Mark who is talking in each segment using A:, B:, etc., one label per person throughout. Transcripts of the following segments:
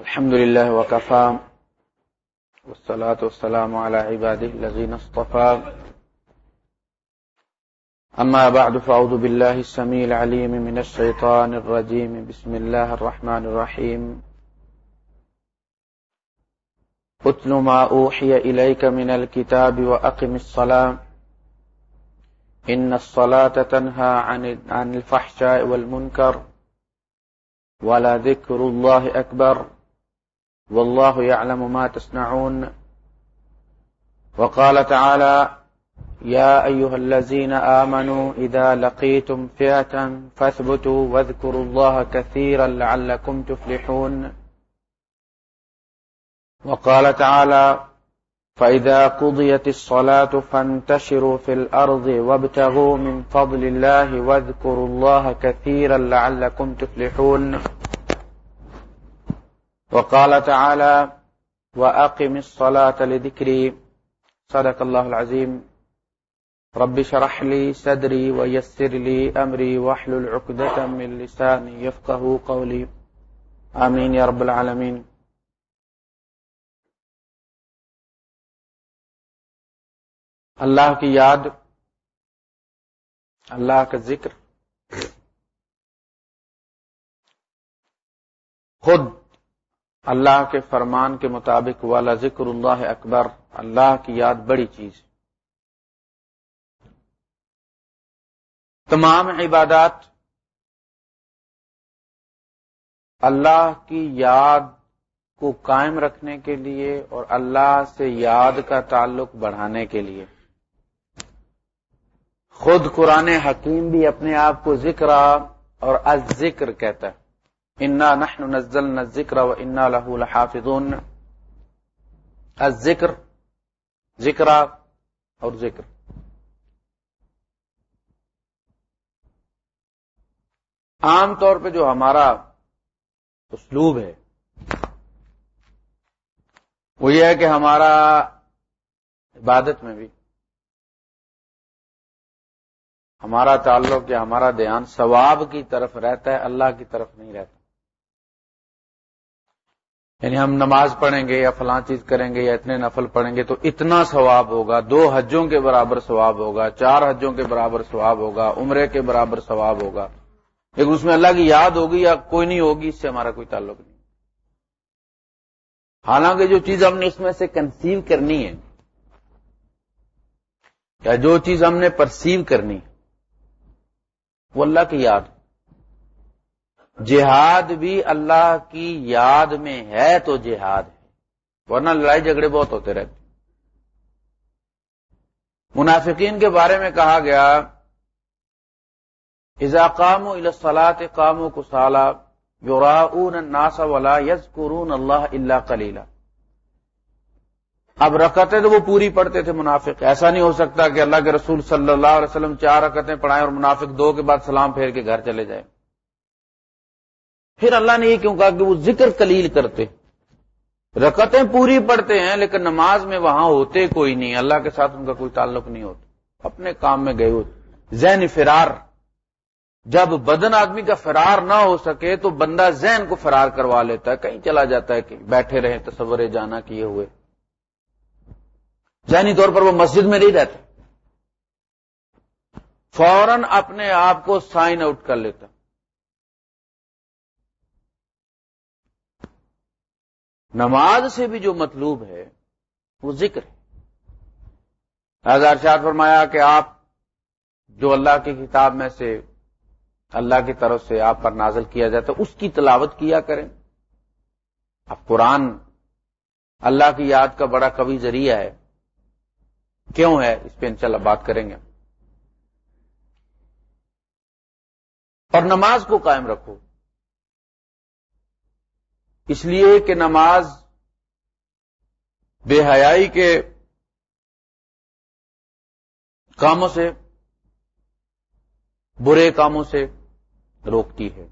A: الحمد لله وكفى، والصلاة والسلام على عباده الذين اصطفى. أما بعد، فأعوذ بالله السميع العليم من الشيطان الرجيم. بسم الله الرحمن الرحيم. اتل ما أوحي إليك من الكتاب وأقم الصلاة. إن الصلاة تنهى عن الفحشاء والمنكر. ولا ذكر الله أكبر. والله يعلم ما تصنعون. وقال تعالى يا أيها الذين آمنوا إذا لقيتم فئة فاثبتوا واذكروا الله كثيرا لعلكم تفلحون. وقال تعالى فإذا قضيت الصلاة فانتشروا في الأرض وابتغوا من فضل الله واذكروا الله كثيرا لعلكم تفلحون. وقال تعالى وأقم الصلاة لذكري. صدق الله العظيم. رب شرح لي صدري ويسر لي أمري وحل العقدة من لساني يفقه قولي. آمين يا رب العالمين. اللہ کی یاد، اللہ کا ذکر. خود اللہ کے فرمان کے مطابق والا ذکر اللہ اکبر، اللہ کی یاد بڑی چیز تمام عبادات اللہ کی یاد کو قائم رکھنے کے لیے اور اللہ سے یاد کا تعلق بڑھانے کے لیے۔ خود قرآن حکیم بھی اپنے آپ کو ذکر اور از ذکر کہتا ہے۔ انا نحن نزلنا ذکر و انا لہو الحافظون از ذکر ذکر اور ذکر عام طور پہ جو ہمارا اسلوب ہے، وہ یہ ہے کہ ہمارا عبادت میں بھی، ہمارا تعلق یا ہمارا دھیان ثواب کی طرف رہتا ہے، اللہ کی طرف نہیں رہتا۔ یعنی ہم نماز پڑھیں گے یا فلاں چیز کریں گے یا اتنے نفل پڑھیں گے تو اتنا ثواب ہوگا، دو حجوں کے برابر ثواب ہوگا، چار حجوں کے برابر ثواب ہوگا، عمرے کے برابر ثواب ہوگا۔ لیکن اس میں اللہ کی یاد ہوگی یا کوئی نہیں ہوگی، اس سے ہمارا کوئی تعلق نہیں۔ حالانکہ جو چیز ہم نے اس میں سے کنسیو کرنی ہے، یا جو چیز ہم نے پرسیو کرنی ہے، وہ اللہ کی یاد۔ جہاد بھی اللہ کی یاد میں ہے تو جہاد ہے۔ ورنہ لڑائی جھگڑے بہت ہوتے رہتے۔ منافقین کے بارے میں کہا گیا ازا قام الاسلاط قام و کسالہ یوراون ناسا ولا یز قرون اللہ اللہ کلیلہ اب رکعتیں تو وہ پوری پڑھتے تھے منافق۔ ایسا نہیں ہو سکتا کہ اللہ کے رسول صلی اللہ علیہ وسلم چار رکعتیں پڑھائیں اور منافق دو کے بعد سلام پھیر کے گھر چلے جائیں۔ پھر اللہ نے یہ کیوں کہا کہ وہ ذکر کلیل کرتے رکعتیں پوری پڑھتے ہیں لیکن نماز میں وہاں ہوتے کوئی نہیں، اللہ کے ساتھ ان کا کوئی تعلق نہیں ہوتا۔ اپنے کام میں گئے ہوتے۔ ذہن فرار۔ جب بدن آدمی کا فرار نہ ہو سکے تو بندہ ذہن کو فرار کروا لیتا ہے، کہیں چلا جاتا ہے کہ بیٹھے رہے تصور جانا کیے ہوئے۔ ذہنی طور پر وہ مسجد میں نہیں رہتا۔ فوراً اپنے آپ کو سائن آؤٹ کر لیتا۔ نماز سے بھی جو مطلوب ہے، وہ ذکر ہے۔ شاد فرمایا کہ آپ جو اللہ کی کتاب میں سے، اللہ کی طرف سے آپ پر نازل کیا جاتا ہے اس کی تلاوت کیا کریں۔ اب قرآن اللہ کی یاد کا بڑا کبھی ذریعہ ہے۔ کیوں ہے؟ اس پہ انشاءاللہ بات کریں گے۔ اور نماز کو قائم رکھو۔ اس لیے کہ نماز بے حیائی کے کاموں سے، برے کاموں سے روکتی ہے۔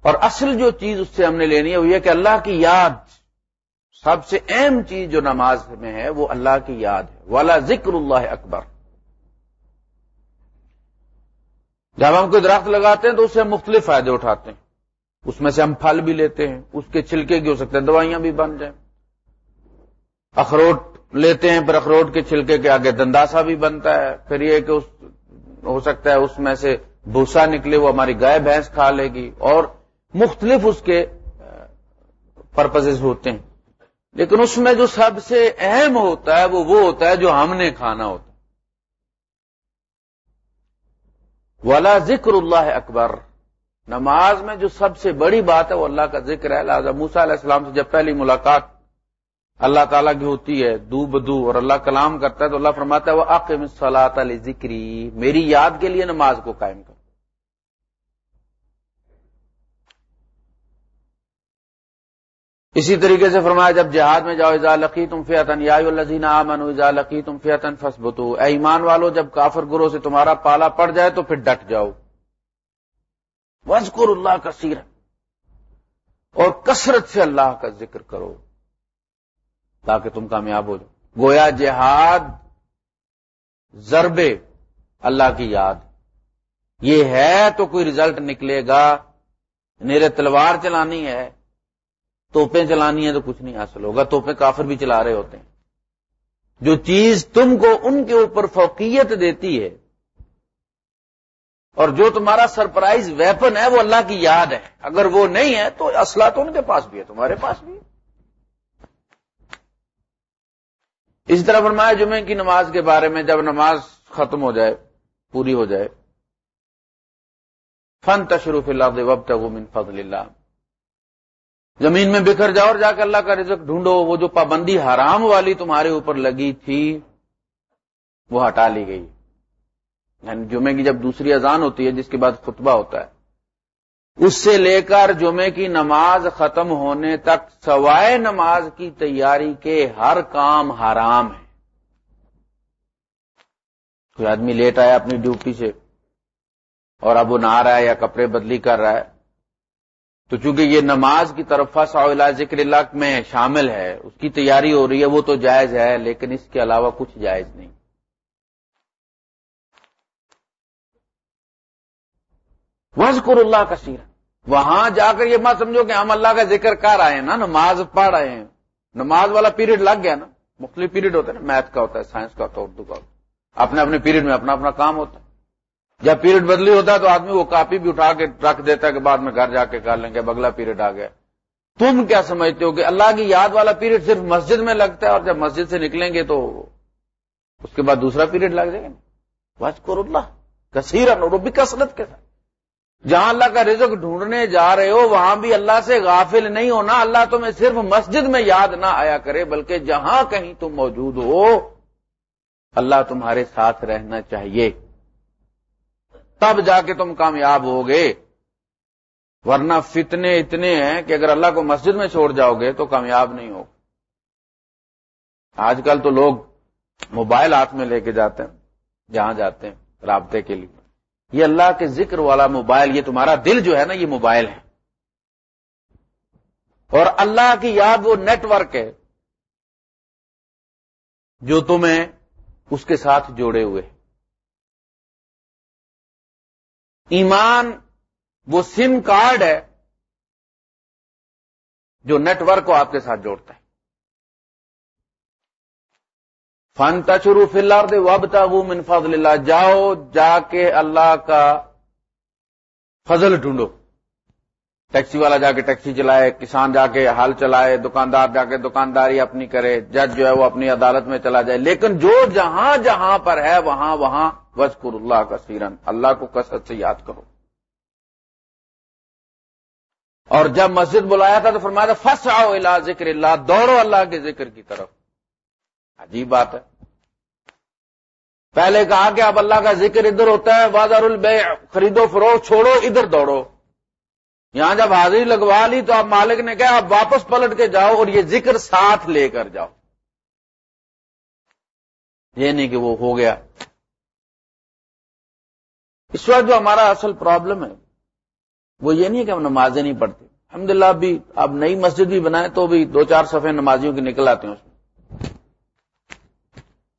A: اور اصل جو چیز اس سے ہم نے لینی ہے وہ یہ کہ اللہ کی یاد، سب سے اہم چیز جو نماز میں ہے وہ اللہ کی یاد ہے۔ والا ذکر اللہ اکبر۔ جب ہم کوئی درخت لگاتے ہیں تو اس سے مختلف فائدے اٹھاتے ہیں۔ اس میں سے ہم پھل بھی لیتے ہیں، اس کے چھلکے کی ہو سکتے ہیں، دوائیاں بھی بن جائیں۔ اخروٹ لیتے ہیں، پھر اخروٹ کے چھلکے کے آگے دنداسا بھی بنتا ہے۔ پھر یہ کہ اس، ہو سکتا ہے اس میں سے بھوسا نکلے، وہ ہماری گائے بھینس کھا لے گی۔ اور مختلف اس کے پرپز ہوتے ہیں۔ لیکن اس میں جو سب سے اہم ہوتا ہے، وہ وہ ہوتا ہے جو ہم نے کھانا ہوتا ہے۔ والا ذکر اللہ اکبر نماز میں جو سب سے بڑی بات ہے وہ اللہ کا ذکر ہے۔ لہٰذا موسا علیہ السلام سے جب پہلی ملاقات اللہ تعالیٰ کی ہوتی ہے دو بدو اور اللہ کلام کرتا ہے تو اللہ فرماتا ہے وہ عقم صلاح علی ذکری میری یاد کے لیے نماز کو قائم اسی طریقے سے فرمایا، جب جہاد میں جاؤ ازا لقی تم فیتن یا الزین امن ازا لقی تم فیتن فسبتو اے ایمان والو، جب کافر گرو سے تمہارا پالا پڑ جائے تو پھر ڈٹ جاؤ۔ وزقر اللہ کا سیر اور کثرت سے اللہ کا ذکر کرو۔ تاکہ تم کامیاب ہو جاؤ۔ گویا جہاد ضربے اللہ کی یاد۔ یہ ہے تو کوئی ریزلٹ نکلے گا۔ میرے تلوار چلانی ہے۔ توپیں چلانی ہے تو کچھ نہیں حاصل ہوگا۔ توپیں کافر بھی چلا رہے ہوتے ہیں۔ جو چیز تم کو ان کے اوپر فوقیت دیتی ہے، اور جو تمہارا سرپرائز ویپن ہے، وہ اللہ کی یاد ہے۔ اگر وہ نہیں ہے، تو اسلحہ تو ان کے پاس بھی ہے، تمہارے پاس بھی ہے۔ اسی طرح فرمایا جمعے کی نماز کے بارے میں، جب نماز ختم ہو جائے، پوری ہو جائے فن تشروف اللہ وب من فضل اللہ زمین میں بکھر جاؤ اور جا کے اللہ کا رزق ڈھونڈو۔ وہ جو پابندی حرام والی تمہارے اوپر لگی تھی، وہ ہٹا لی گئی۔ یعنی جمعے کی جب دوسری اذان ہوتی ہے، جس کے بعد خطبہ ہوتا ہے، اس سے لے کر جمعے کی نماز ختم ہونے تک سوائے نماز کی تیاری کے ہر کام حرام ہے۔ کوئی آدمی لیٹ آیا اپنی ڈیوٹی سے اور اب وہ نہ رہا ہے یا کپڑے بدلی کر رہا ہے تو چونکہ یہ نماز کی طرف ذکر اللہ میں شامل ہے، اس کی تیاری ہو رہی ہے، وہ تو جائز ہے، لیکن اس کے علاوہ کچھ جائز نہیں۔ وزقر اللہ کا سیرا وہاں جا کر یہ مت سمجھو کہ ہم اللہ کا ذکر کر آئے ہیں نا، نماز پڑھ رہے ہیں۔ نماز والا پیریڈ لگ گیا نا، مختلف پیریڈ ہوتا ہے نا، میتھ کا ہوتا ہے، سائنس کا ہوتا ہے، اردو کا ہوتا ہے۔ اپنے اپنے پیریڈ میں اپنا اپنا کام ہوتا ہے۔ جب پیریڈ بدلی ہوتا ہے تو آدمی وہ کاپی بھی اٹھا کے رکھ دیتا ہے کہ بعد میں گھر جا کے کر لیں گے اگلا پیریڈ آ گیا۔ تم کیا سمجھتے ہو کہ اللہ کی یاد والا پیریڈ صرف مسجد میں لگتا ہے اور جب مسجد سے نکلیں گے تو اس کے بعد دوسرا پیریڈ لگ جائے گا۔ بس کو اللہ کثیر بھی کثرت کے ساتھ۔ جہاں اللہ کا رزق ڈھونڈنے جا رہے ہو، وہاں بھی اللہ سے غافل نہیں ہونا۔ اللہ تمہیں صرف مسجد میں یاد نہ آیا کرے، بلکہ جہاں کہیں تم موجود ہو، اللہ تمہارے ساتھ رہنا چاہیے۔ تب جا کے تم کامیاب ہوگے۔ ورنہ فتنے اتنے ہیں کہ اگر اللہ کو مسجد میں چھوڑ جاؤ گے تو کامیاب نہیں ہو آج کل تو لوگ موبائل ہاتھ میں لے کے جاتے ہیں، جہاں جاتے ہیں رابطے کے لیے۔ یہ اللہ کے ذکر والا موبائل، یہ تمہارا دل جو ہے نا، یہ موبائل ہے۔ اور اللہ کی یاد وہ نیٹ ورک ہے جو تمہیں اس کے ساتھ جوڑے ہوئے۔ ایمان وہ سم کارڈ ہے جو نیٹ ورک کو آپ کے ساتھ جوڑتا ہے۔ فن تشرو فلار دے وبتا من فضل اللہ جاؤ، جا کے اللہ کا فضل ڈھونڈو۔ ٹیکسی والا جا کے ٹیکسی چلائے، کسان جا کے ہل چلائے، دکاندار جا کے دکانداری اپنی کرے، جج جو ہے وہ اپنی عدالت میں چلا جائے۔ لیکن جو جہاں جہاں پر ہے، وہاں وہاں وزقر اللہ کا سیرن اللہ کو کثرت سے یاد کرو۔ اور جب مسجد بلایا تھا تو فرمایا تھا فس آؤ اللہ ذکر اللہ دوڑو اللہ کے ذکر کی طرف۔ عجیب بات ہے۔ پہلے کہا کہ اب اللہ کا ذکر ادھر ہوتا ہے بازار البے خریدو فرو چھوڑو، ادھر دوڑو۔ یہاں جب حاضری لگوا لی تو اب مالک نے کہا، اب واپس پلٹ کے جاؤ اور یہ ذکر ساتھ لے کر جاؤ۔ یہ نہیں کہ وہ ہو گیا۔ اس وقت جو ہمارا اصل پرابلم ہے، وہ یہ نہیں کہ ہم نمازیں نہیں پڑھتے۔ الحمدللہ للہ بھی اب نئی مسجد بھی بنائے تو بھی دو چار صفحے نمازیوں کی نکل آتے ہیں اس میں۔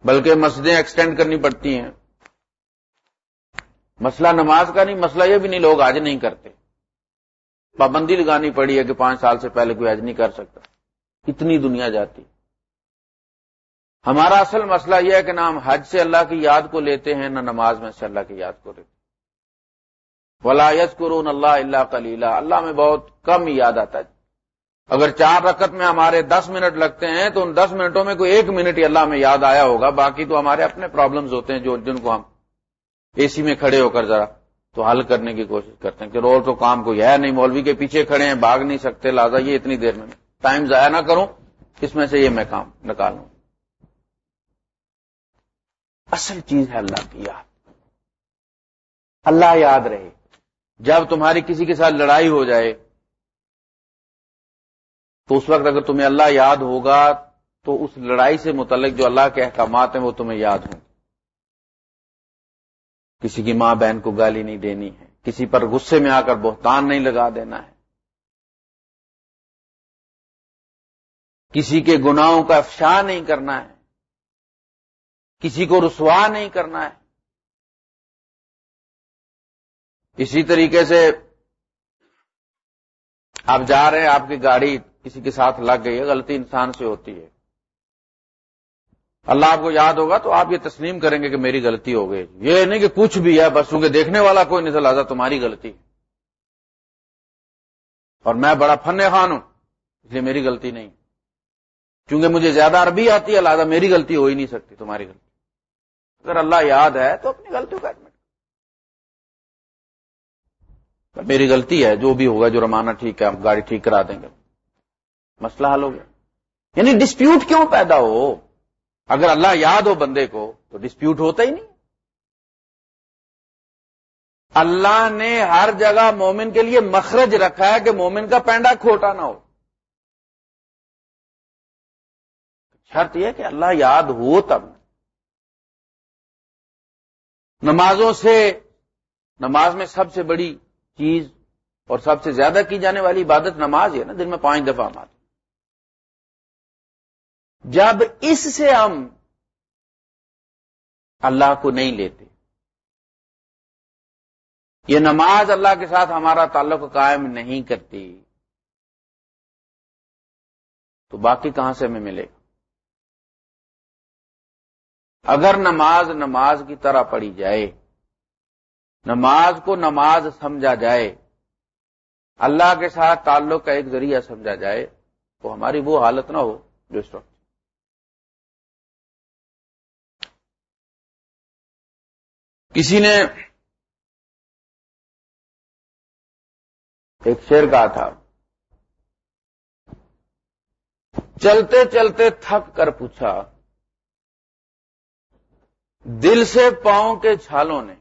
A: بلکہ مسجدیں ایکسٹینڈ کرنی پڑتی ہیں۔ مسئلہ نماز کا نہیں، مسئلہ یہ بھی نہیں، لوگ آج نہیں کرتے۔ پابندی لگانی پڑی ہے کہ پانچ سال سے پہلے کوئی حج نہیں کر سکتا۔ اتنی دنیا جاتی۔ ہمارا اصل مسئلہ یہ ہے کہ نہ ہم حج سے اللہ کی یاد کو لیتے ہیں، نہ نماز میں سے اللہ کی یاد کو لیتے ہیں۔ ولایت قرون اللہ اللہ کلیلہ اللہ میں بہت کم یاد آتا ہے۔ اگر چار رکعت میں ہمارے دس منٹ لگتے ہیں، تو ان دس منٹوں میں کوئی ایک منٹ ہی اللہ میں یاد آیا ہوگا۔ باقی تو ہمارے اپنے پرابلمز ہوتے ہیں جو جن کو ہم اے سی میں کھڑے ہو کر ذرا تو حل کرنے کی کوشش کرتے ہیں کہ رول تو کام کوئی ہے نہیں، مولوی کے پیچھے کھڑے ہیں، بھاگ نہیں سکتے، لہٰذا یہ اتنی دیر میں ٹائم ضائع نہ کروں، اس میں سے یہ میں کام نکالوں۔ اصل چیز ہے اللہ کی یاد۔ اللہ یاد رہے۔ جب تمہاری کسی کے ساتھ لڑائی ہو جائے، تو اس وقت اگر تمہیں اللہ یاد ہوگا، تو اس لڑائی سے متعلق جو اللہ کے احکامات ہیں، وہ تمہیں یاد ہوں۔ کسی کی ماں بہن کو گالی نہیں دینی ہے، کسی پر غصے میں آ کر بہتان نہیں لگا دینا ہے۔ کسی کے گناہوں کا افشا نہیں کرنا ہے۔ کسی کو رسوا نہیں کرنا ہے۔ اسی طریقے سے آپ جا رہے ہیں، آپ کی گاڑی کسی کے ساتھ لگ گئی ہے، غلطی انسان سے ہوتی ہے۔ اللہ آپ کو یاد ہوگا تو آپ یہ تسلیم کریں گے کہ میری غلطی ہو گئی۔ یہ نہیں کہ کچھ بھی ہے، بس چونکہ دیکھنے والا کوئی نہیں لہٰذا تمہاری غلطی۔ اور میں بڑا فن خان ہوں، اس لیے میری غلطی نہیں۔ چونکہ مجھے زیادہ عربی آتی ہے، لہٰذا میری غلطی ہو ہی نہیں سکتی، تمہاری غلطی۔ اگر اللہ یاد ہے تو اپنی غلطیوں کا میری غلطی ہے، جو بھی ہوگا جو ٹھیک ہے، ہم گاڑی ٹھیک کرا دیں گے۔ مسئلہ حل ہو گیا۔ یعنی ڈسپیوٹ کیوں پیدا ہو؟ اگر اللہ یاد ہو بندے کو، تو ڈسپیوٹ ہوتا ہی نہیں۔ اللہ نے ہر جگہ مومن کے لیے مخرج رکھا ہے کہ مومن کا پینڈا کھوٹا نہ ہو۔ شرط یہ کہ اللہ یاد ہو تب۔ نمازوں سے، نماز میں سب سے بڑی چیز اور سب سے زیادہ کی جانے والی عبادت نماز ہے نا، دن میں پانچ دفعہ ہم آتے جب اس سے ہم اللہ کو نہیں لیتے، یہ نماز اللہ کے ساتھ ہمارا تعلق قائم نہیں کرتی، تو باقی کہاں سے ہمیں ملے گا؟ اگر نماز نماز کی طرح پڑھی جائے نماز کو نماز سمجھا جائے، اللہ کے ساتھ تعلق کا ایک ذریعہ سمجھا جائے، تو ہماری وہ حالت نہ ہو جو اس وقت۔ کسی نے ایک شیر کہا تھا، چلتے چلتے تھک کر پوچھا، دل سے پاؤں کے چھالوں نے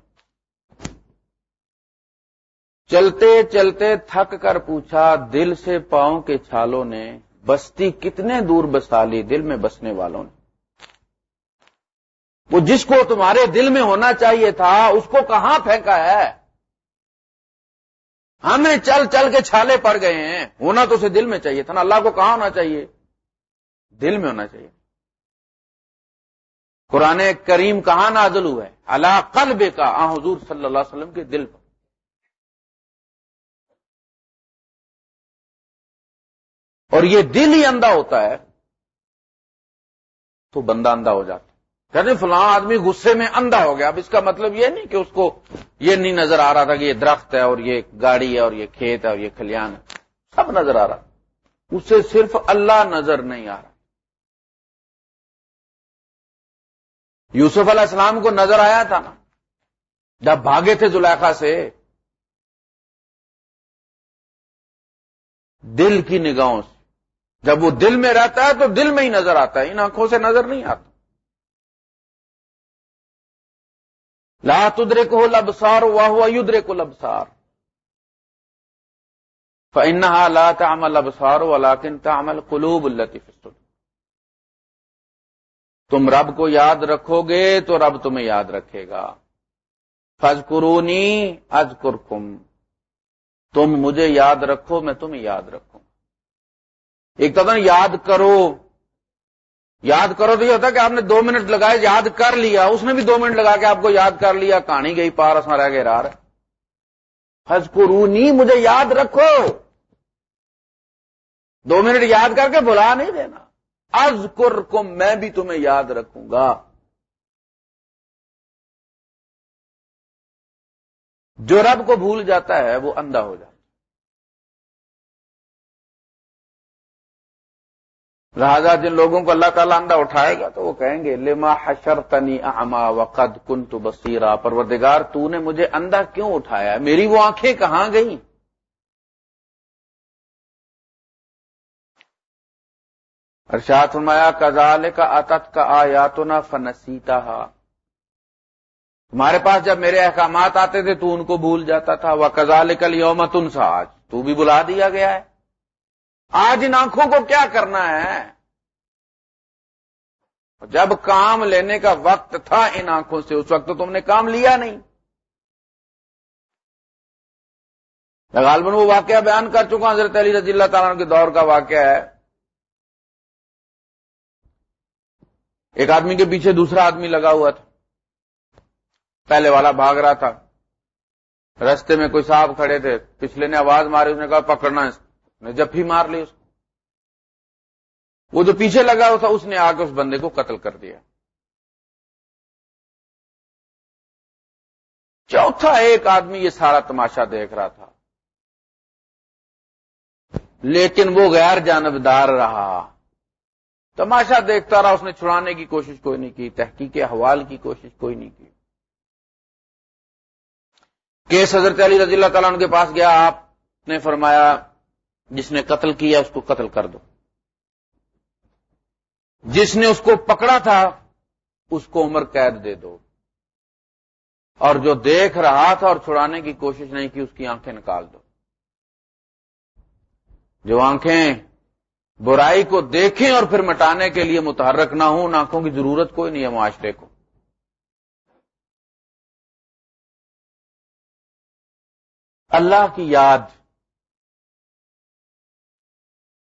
A: چلتے چلتے تھک کر پوچھا، دل سے پاؤں کے چھالوں نے بستی کتنے دور بسا لی دل میں بسنے والوں نے؟ وہ جس کو تمہارے دل میں ہونا چاہیے تھا، اس کو کہاں پھینکا ہے؟ ہمیں چل چل کے چھالے پڑ گئے ہیں۔ ہونا تو اسے دل میں چاہیے تھا نا۔ اللہ کو کہاں ہونا چاہیے؟ دل میں ہونا چاہیے۔ قرآن کریم کہاں نازل ہوا ہے اللہ قلب کا آ حضور صلی اللہ علیہ وسلم کے دل پر۔ اور یہ دل ہی اندھا ہوتا ہے تو بندہ اندھا ہو جاتا کہتے فلاں آدمی غصے میں اندھا ہو گیا۔ اب اس کا مطلب یہ نہیں کہ اس کو یہ نہیں نظر آ رہا تھا کہ یہ درخت ہے اور یہ گاڑی ہے اور یہ کھیت ہے اور یہ کھلیان ہے۔ سب نظر آ رہا۔ اسے صرف اللہ نظر نہیں آ رہا۔ یوسف علیہ السلام کو نظر آیا تھا نا۔ جب بھاگے تھے زلیخا سے، دل کی نگاہوں سے۔ جب وہ دل میں رہتا ہے تو دل میں ہی نظر آتا ہے، ان آنکھوں سے نظر نہیں آتا۔ لا تدرے کو لبسار واہ ہوا یدرے کو لبسار فنحا لا تعمل ابسار ولاکن تعمل قلوب الطف تم رب کو یاد رکھو گے تو رب تمہیں یاد رکھے گا۔ فض قرونی تم مجھے یاد رکھو، میں تمہیں یاد رکھوں۔ ایک تو یاد کرو۔ یاد کرو تو یہ ہوتا کہ آپ نے دو منٹ لگائے، یاد کر لیا۔ اس نے بھی دو منٹ لگا کے آپ کو یاد کر لیا۔ کہانی گئی پار رہ گئے رار۔ حج مجھے یاد رکھو۔ دو منٹ یاد کر کے بلا نہیں دینا۔ از کو میں بھی تمہیں یاد رکھوں گا۔ جو رب کو بھول جاتا ہے، وہ اندھا ہو جاتا لہذا جن لوگوں کو اللہ تعالیٰ اندھا اٹھائے گا تو وہ کہیں گے، لما حشر تنی اما وقد کن تو بسیرا پروردگار، تو نے مجھے اندھا کیوں اٹھایا؟ میری وہ آنکھیں کہاں گئیں؟ ارشاد فرمایا کزال کا اتت کا آیا فنسیتا تمہارے پاس جب میرے احکامات آتے تھے تو ان کو بھول جاتا تھا۔ وہ کزال کل یوم تن آج تو بھی بلا دیا گیا ہے۔ آج ان آنکھوں کو کیا کرنا ہے؟ جب کام لینے کا وقت تھا ان آنکھوں سے، اس وقت تو تم نے کام لیا نہیں۔ غالباً وہ واقعہ بیان کر چکا حضرت علی رضی اللہ تعالیٰ کے دور کا واقعہ ہے۔ ایک آدمی کے پیچھے دوسرا آدمی لگا ہوا تھا۔ پہلے والا بھاگ رہا تھا۔ رستے میں کوئی صاحب کھڑے تھے۔ پچھلے نے آواز ماری، اس نے کہا پکڑنا نے جب ہی مار لی اس کو۔ وہ جو پیچھے لگا ہوا تھا اس نے آ کے اس بندے کو قتل کر دیا۔ چوتھا ایک آدمی یہ سارا تماشا دیکھ رہا تھا۔ لیکن وہ غیر جانبدار رہا۔ تماشا دیکھتا رہا، اس نے چھڑانے کی کوشش کوئی نہیں کی، تحقیق حوال کی کوشش کوئی نہیں کی۔ کیس حضرت علی رضی اللہ تعالیٰ ان کے پاس گیا، آپ نے فرمایا جس نے قتل کیا اس کو قتل کر دو۔ جس نے اس کو پکڑا تھا، اس کو عمر قید دے دو۔ اور جو دیکھ رہا تھا اور چھڑانے کی کوشش نہیں کی، اس کی آنکھیں نکال دو۔ جو آنکھیں برائی کو دیکھیں اور پھر مٹانے کے لیے متحرک نہ ہوں، ان آنکھوں کی ضرورت کوئی نہیں ہے معاشرے کو۔ اللہ کی یاد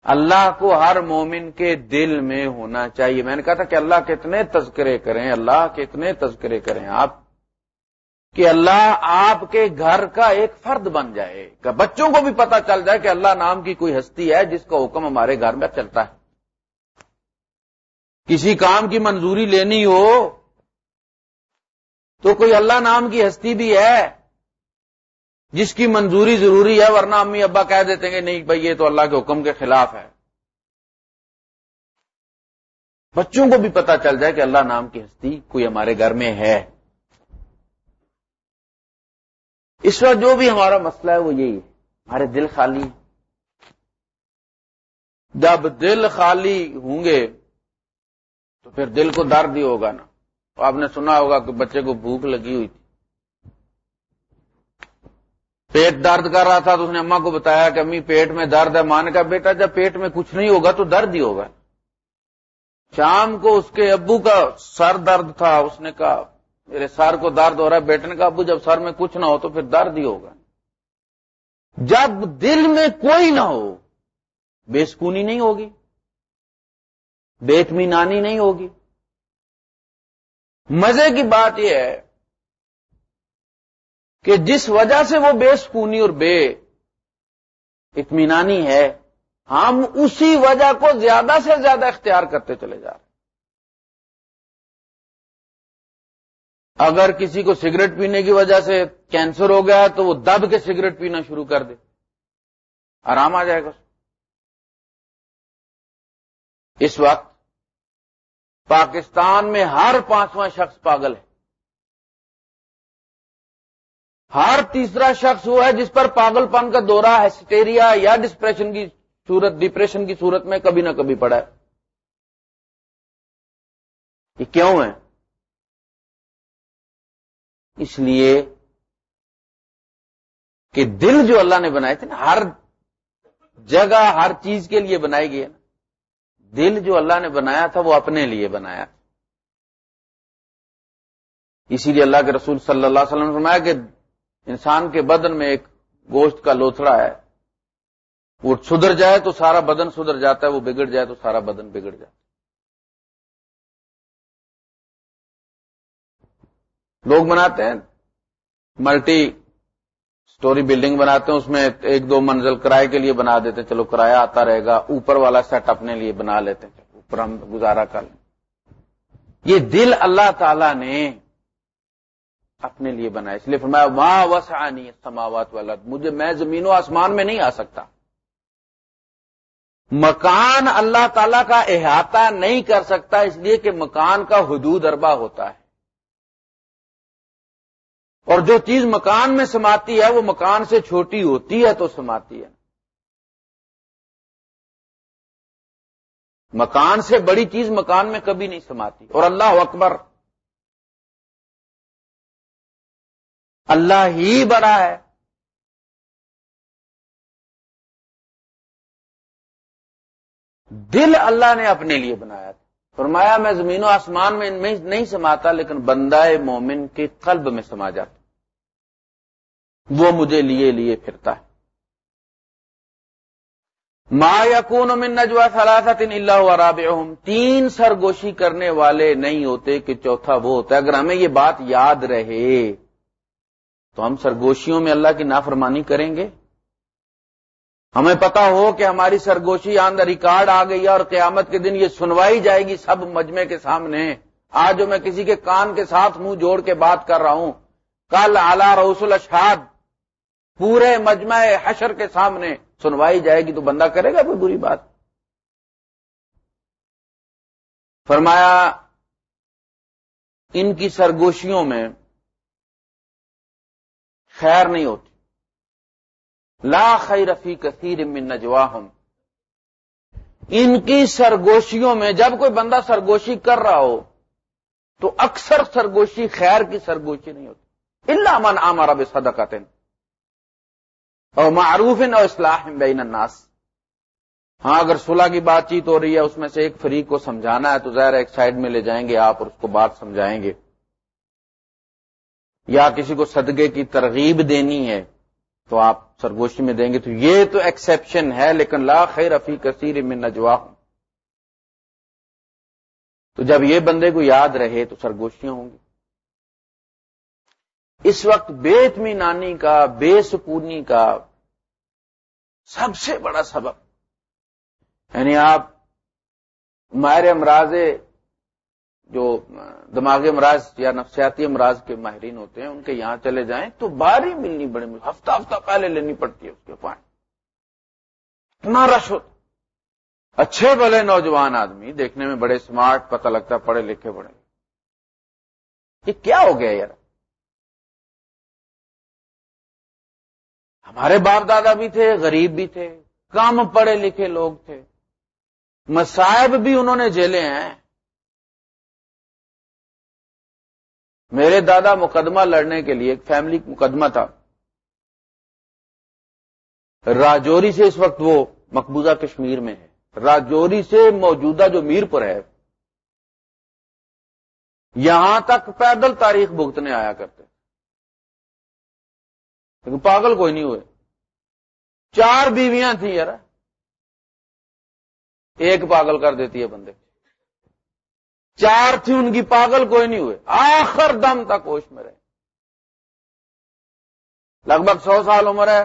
A: اللہ کو ہر مومن کے دل میں ہونا چاہیے۔ میں نے کہا تھا کہ اللہ کتنے تذکرے کریں، اللہ کتنے تذکرے کریں آپ۔ کہ اللہ آپ کے گھر کا ایک فرد بن جائے۔ کہ بچوں کو بھی پتا چل جائے کہ اللہ نام کی کوئی ہستی ہے جس کا حکم ہمارے گھر میں چلتا ہے۔ کسی کام کی منظوری لینی ہو تو کوئی اللہ نام کی ہستی بھی ہے۔ جس کی منظوری ضروری ہے، ورنہ امی ابا کہہ دیتے ہیں نہیں بھائی، یہ تو اللہ کے حکم کے خلاف ہے۔ بچوں کو بھی پتا چل جائے کہ اللہ نام کی ہستی کوئی ہمارے گھر میں ہے۔ اس وقت جو بھی ہمارا مسئلہ ہے، وہ یہی ہے۔ ہمارے دل خالی۔ جب دل خالی ہوں گے، تو پھر دل کو درد ہی ہوگا نا۔ آپ نے سنا ہوگا کہ بچے کو بھوک لگی ہوئی تھی۔ پیٹ درد کر رہا تھا تو اس نے اما کو بتایا کہ امی پیٹ میں درد ہے۔ مان کا بیٹا، جب پیٹ میں کچھ نہیں ہوگا تو درد ہی ہوگا۔ شام کو اس کے ابو کا سر درد تھا۔ اس نے کہا، میرے سر کو درد ہو رہا ہے۔ بیٹے نے کہا، ابو، جب سر میں کچھ نہ ہو تو پھر درد ہی ہوگا۔ جب دل میں کوئی نہ ہو بے سکونی نہیں ہوگی، بے اطمینانی نہیں ہوگی۔ مزے کی بات یہ ہے کہ جس وجہ سے وہ بے سکونی اور بے اطمینانی ہے، ہم اسی وجہ کو زیادہ سے زیادہ اختیار کرتے چلے جا رہے اگر کسی کو سگریٹ پینے کی وجہ سے کینسر ہو گیا تو وہ دب کے سگریٹ پینا شروع کر دے۔ آرام آ جائے گا۔ اس وقت پاکستان میں ہر پانچواں شخص پاگل ہے۔ ہر تیسرا شخص وہ ہے جس پر پاگل پن کا دورہ ہیسٹیریا یا ڈسپریشن کی صورت ڈپریشن کی صورت میں کبھی نہ کبھی پڑا ہے۔ یہ کیوں ہے؟ اس لیے کہ دل جو اللہ نے بنائے تھے نا، ہر جگہ، ہر چیز کے لیے بنائی گئی ہے دل جو اللہ نے بنایا تھا، وہ اپنے لیے بنایا۔ اسی لیے اللہ کے رسول صلی اللہ علیہ وسلم نے فرمایا کہ انسان کے بدن میں ایک گوشت کا لوتھڑا ہے، وہ سدھر جائے تو سارا بدن سدھر جاتا ہے، وہ بگڑ جائے تو سارا بدن بگڑ جاتا ہے۔ لوگ بناتے ہیں، ملٹی سٹوری بلڈنگ بناتے ہیں، اس میں ایک دو منزل کرائے کے لیے بنا دیتے چلو کرایہ آتا رہے گا، اوپر والا سیٹ اپنے لیے بنا لیتے ہیں اوپر ہم گزارا کر لیں۔ یہ دل اللہ تعالی نے اپنے لیے بنایا۔ اس لیے فرمایا وہاں وسانی سماوات والا مجھے، میں زمین و آسمان میں نہیں آ سکتا۔ مکان اللہ تعالی کا احاطہ نہیں کر سکتا، اس لیے کہ مکان کا حدود اربا ہوتا ہے۔ اور جو چیز مکان میں سماتی ہے، وہ مکان سے چھوٹی ہوتی ہے تو سماتی ہے۔ مکان سے بڑی چیز مکان میں کبھی نہیں سماتی۔ اور اللہ اکبر۔ اللہ ہی بڑا ہے۔ دل اللہ نے اپنے لیے بنایا تھا۔ فرمایا، میں زمین و آسمان میں نہیں سماتا، لیکن بندہ مومن کے قلب میں سما جاتا۔ وہ مجھے لیے لیے پھرتا ہے۔ ما یقون من نجوا ثلاثت اللہ رابعهم۔ تین سرگوشی کرنے والے نہیں ہوتے کہ چوتھا وہ ہوتا ہے۔ اگر ہمیں یہ بات یاد رہے تو ہم سرگوشیوں میں اللہ کی نافرمانی کریں گے؟ ہمیں پتا ہو کہ ہماری سرگوشی آن دا ریکارڈ آ گئی اور قیامت کے دن یہ سنوائی جائے گی سب مجمے کے سامنے۔ آج جو میں کسی کے کان کے ساتھ منہ جوڑ کے بات کر رہا ہوں۔ کل اعلی رسول اشاد پورے مجمع حشر کے سامنے سنوائی جائے گی تو بندہ کرے گا کوئی بری بات؟ فرمایا، ان کی سرگوشیوں میں خیر نہیں ہوتی۔ لا خیر فی کثیر من نجواہم۔ ان کی سرگوشیوں میں جب کوئی بندہ سرگوشی کر رہا ہو، تو اکثر سرگوشی خیر کی سرگوشی نہیں ہوتی۔ اللہ من آمارا بے صدقاتن اور معروف اور اصلاح بین الناس۔ ہاں اگر صلح کی بات چیت ہو رہی ہے، اس میں سے ایک فریق کو سمجھانا ہے، تو ظاہر ایک سائڈ میں لے جائیں گے، آپ اور اس کو بات سمجھائیں گے۔ یا کسی کو صدقے کی ترغیب دینی ہے تو آپ سرگوشی میں دیں گے تو یہ تو ایکسپشن ہے، لیکن لا خیر افی کثیر من نجوا تو جب یہ بندے کو یاد رہے تو سرگوشیاں ہوں گی۔ اس وقت بے اطمینانی کا، بے سکونی کا سب سے بڑا سبب۔ یعنی آپ ماہر امراض جو دماغی امراض یا نفسیاتی امراض کے ماہرین ہوتے ہیں، ان کے یہاں چلے جائیں تو باری ملنی بڑی ہفتہ ہفتہ پہلے لینی پڑتی ہے اس کے پانی اتنا رش ہوتا اچھے بھلے نوجوان آدمی دیکھنے میں بڑے سمارٹ پتہ لگتا پڑھے لکھے بڑے۔ یہ کیا ہو گیا یار؟ ہمارے باپ دادا بھی تھے، غریب بھی تھے، کم پڑھے لکھے لوگ تھے۔ مسائب بھی انہوں نے جیلے ہیں۔ میرے دادا مقدمہ لڑنے کے لیے ایک فیملی مقدمہ تھا۔ راجوری سے اس وقت وہ مقبوضہ کشمیر میں ہے۔ راجوری سے موجودہ جو میر پر ہے، یہاں تک پیدل تاریخ بھگتنے آیا کرتے۔ لیکن پاگل کوئی نہیں ہوئے۔ چار بیویاں تھیں یار ایک پاگل کر دیتی ہے بندے۔ چار تھی ان کی، پاگل کوئی نہیں ہوئے۔ آخر دم تک ہوش میں رہے۔ لگ بھگ سو سال عمر ہے۔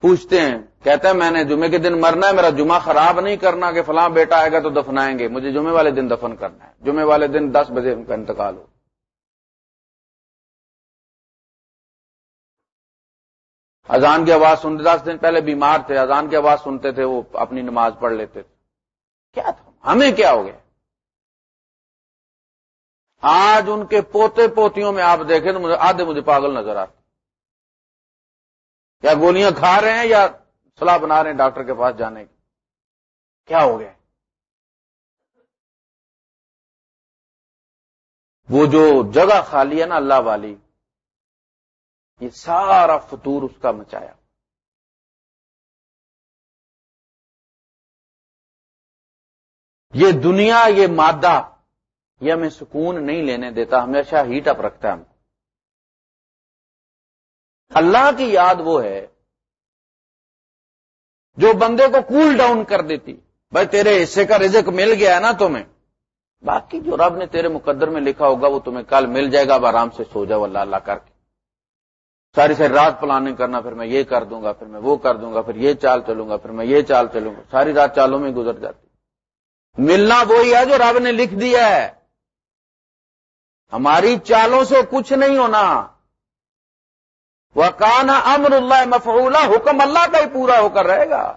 A: پوچھتے ہیں کہتے ہیں میں نے جمعے کے دن مرنا ہے، میرا جمعہ خراب نہیں کرنا کہ فلاں بیٹا آئے گا تو دفنائیں گے۔ مجھے جمعے والے دن دفن کرنا ہے۔ جمعے والے دن دس بجے ان کا انتقال ہو۔ اذان کی آواز سنتے، دس دن پہلے بیمار تھے۔ اذان کی آواز سنتے تھے، وہ اپنی نماز پڑھ لیتے تھے۔ کیا تھا؟ ہمیں کیا ہو گیا؟ آج ان کے پوتے پوتیوں میں آپ دیکھیں تو مجھے آدھے مجھے پاگل نظر آتے کیا گولیاں کھا رہے ہیں یا سلاح بنا رہے ہیں ڈاکٹر کے پاس جانے کی۔ کیا ہو گیا؟ وہ جو جگہ خالی ہے نا اللہ والی، یہ سارا فطور اس کا مچایا۔ یہ دنیا، یہ مادہ، یہ ہمیں سکون نہیں لینے دیتا، ہمیشہ ہیٹ اپ رکھتا ہے ہم اللہ کی یاد وہ ہے جو بندے کو کول ڈاؤن کر دیتی، بھائی تیرے حصے کا رزق مل گیا ہے نا تمہیں۔ باقی جو رب نے تیرے مقدر میں لکھا ہوگا وہ تمہیں کل مل جائے گا، اب آرام سے سو جاؤ اللہ اللہ کر کے۔ ساری ساری رات پلاننگ کرنا، پھر میں یہ کر دوں گا، پھر میں وہ کر دوں گا، پھر یہ چال چلوں گا، پھر میں یہ چال چلوں گا۔ ساری رات چالوں میں گزر جاتی۔ ملنا وہی ہے جو رب نے لکھ دیا ہے۔ ہماری چالوں سے کچھ نہیں ہونا۔ وہ کانا امر اللہ مفعولہ حکم اللہ کا ہی پورا ہو کر رہے گا۔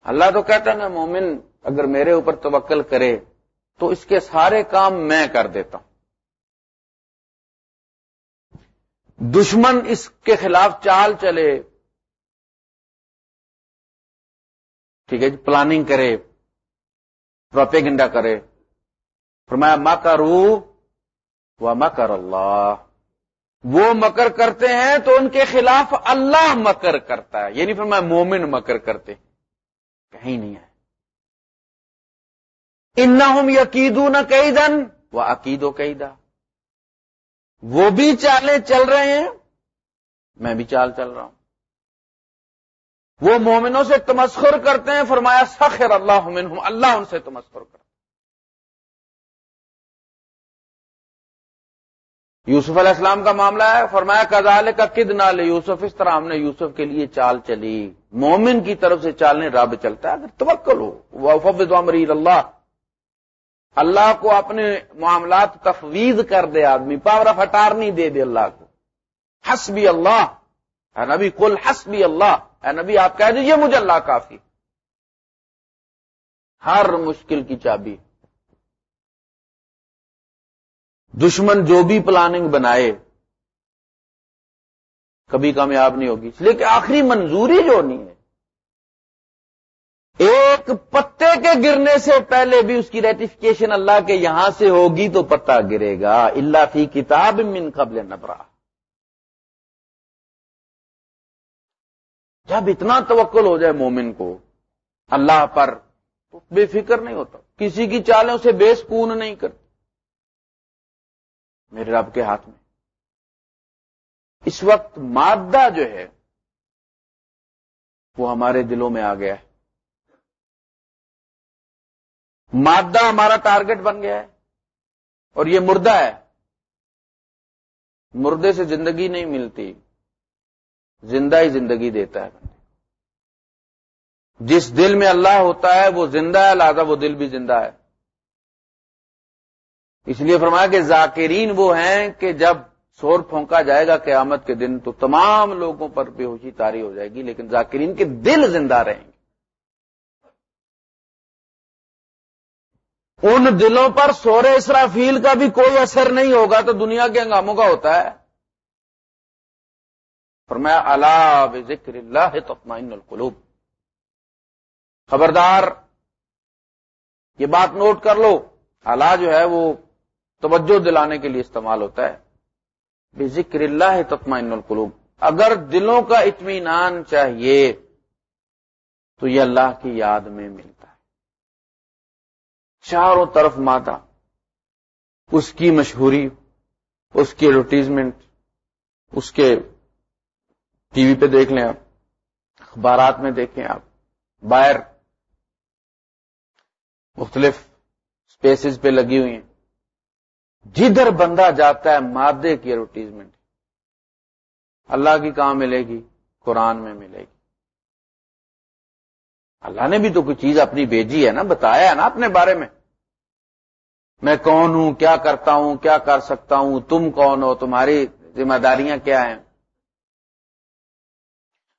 A: اللہ تو کہتا ہے نا، مومن اگر میرے اوپر توکل کرے تو اس کے سارے کام میں کر دیتا ہوں۔ دشمن اس کے خلاف چال چلے۔ ٹھیک ہے جی پلاننگ کرے پروپیگنڈا کرے۔ فرمایا، مکرو و مکر اللہ۔ وہ مکر کرتے ہیں تو ان کے خلاف اللہ مکر کرتا ہے۔ یعنی فرمایا، مومن مکر کرتے کہیں نہیں ہے۔ ان یقیدو نہ کئی دن وہ عقید و قیدا وہ بھی چالیں چل رہے ہیں، میں بھی چال چل رہا ہوں۔ وہ مومنوں سے تمسخر کرتے ہیں، فرمایا، سخر اللہ منہم، اللہ ان سے تمسخر کرتا یوسف علیہ السلام کا معاملہ ہے، فرمایا کزال کا کد نہ لے یوسف، اس طرح ہم نے یوسف کے لیے چال چلی۔ مومن کی طرف سے چالنے رب چلتا ہے، اگر توکل ہو۔ وہ امری اللہ اللہ کو اپنے معاملات تفویض کر دے آدمی، پاور آف اٹارنی دے دے اللہ کو۔ حسبی اللہ۔ نبی کل حسبی اللہ۔ اے نبی، آپ کہہ دیجیے مجھے اللہ کافی۔ ہر مشکل کی چابی۔ دشمن جو بھی پلاننگ بنائے، کبھی کامیاب نہیں ہوگی۔ اس لیے کہ آخری منظوری جو نہیں ہے۔ ایک پتے کے گرنے سے پہلے بھی اس کی ریٹیفکیشن اللہ کے یہاں سے ہوگی تو پتا گرے گا۔ اللہ فی کتاب من قبل نبرا جب اتنا توکل ہو جائے مومن کو، اللہ پر تو بے فکر نہیں ہوتا۔ کسی کی چالیں اسے بے سکون نہیں کرتی۔ میرے رب کے ہاتھ میں۔ اس وقت مادہ جو ہے، وہ ہمارے دلوں میں آ گیا ہے۔ مادہ ہمارا ٹارگٹ بن گیا ہے۔ اور یہ مردہ ہے۔ مردے سے زندگی نہیں ملتی۔ زندہ ہی زندگی دیتا ہے جس دل میں اللہ ہوتا ہے وہ زندہ ہے، لہذا وہ دل بھی زندہ ہے۔ اس لیے فرمایا کہ ذاکرین وہ ہیں کہ جب سور پھونکا جائے گا قیامت کے دن تو تمام لوگوں پر بے ہوشی تاری ہو جائے گی، لیکن ذاکرین کے دل زندہ رہیں گے۔ ان دلوں پر سور اسرافیل کا بھی کوئی اثر نہیں ہوگا تو دنیا کے ہنگاموں کا ہوتا ہے۔ فرمایا اللہ ذکر اللہ تطمئن القلوب. خبردار، یہ بات نوٹ کر لو اللہ جو ہے وہ توجہ دلانے کے لیے استعمال ہوتا ہے بے ذکر اللہ تطمئن القلوب. اگر دلوں کا اطمینان چاہیے، تو یہ اللہ کی یاد میں ملتا ہے. چاروں طرف ماتا اس کی مشہوری، اس کی ایڈورٹیزمنٹ، اس کے ٹی وی پہ دیکھ لیں آپ، اخبارات میں دیکھیں آپ، باہر مختلف اسپیسیز پہ لگی ہوئی ہیں۔ جدھر بندہ جاتا ہے مادے کی ایڈورٹیزمنٹ اللہ کی کہاں ملے گی؟ قرآن میں ملے گی۔ اللہ نے بھی تو کوئی چیز اپنی بھیجی ہے نا، بتایا ہے نا اپنے بارے میں۔ میں کون ہوں؟ کیا کرتا ہوں؟ کیا کر سکتا ہوں؟ تم کون ہو؟ تمہاری ذمہ داریاں کیا ہیں؟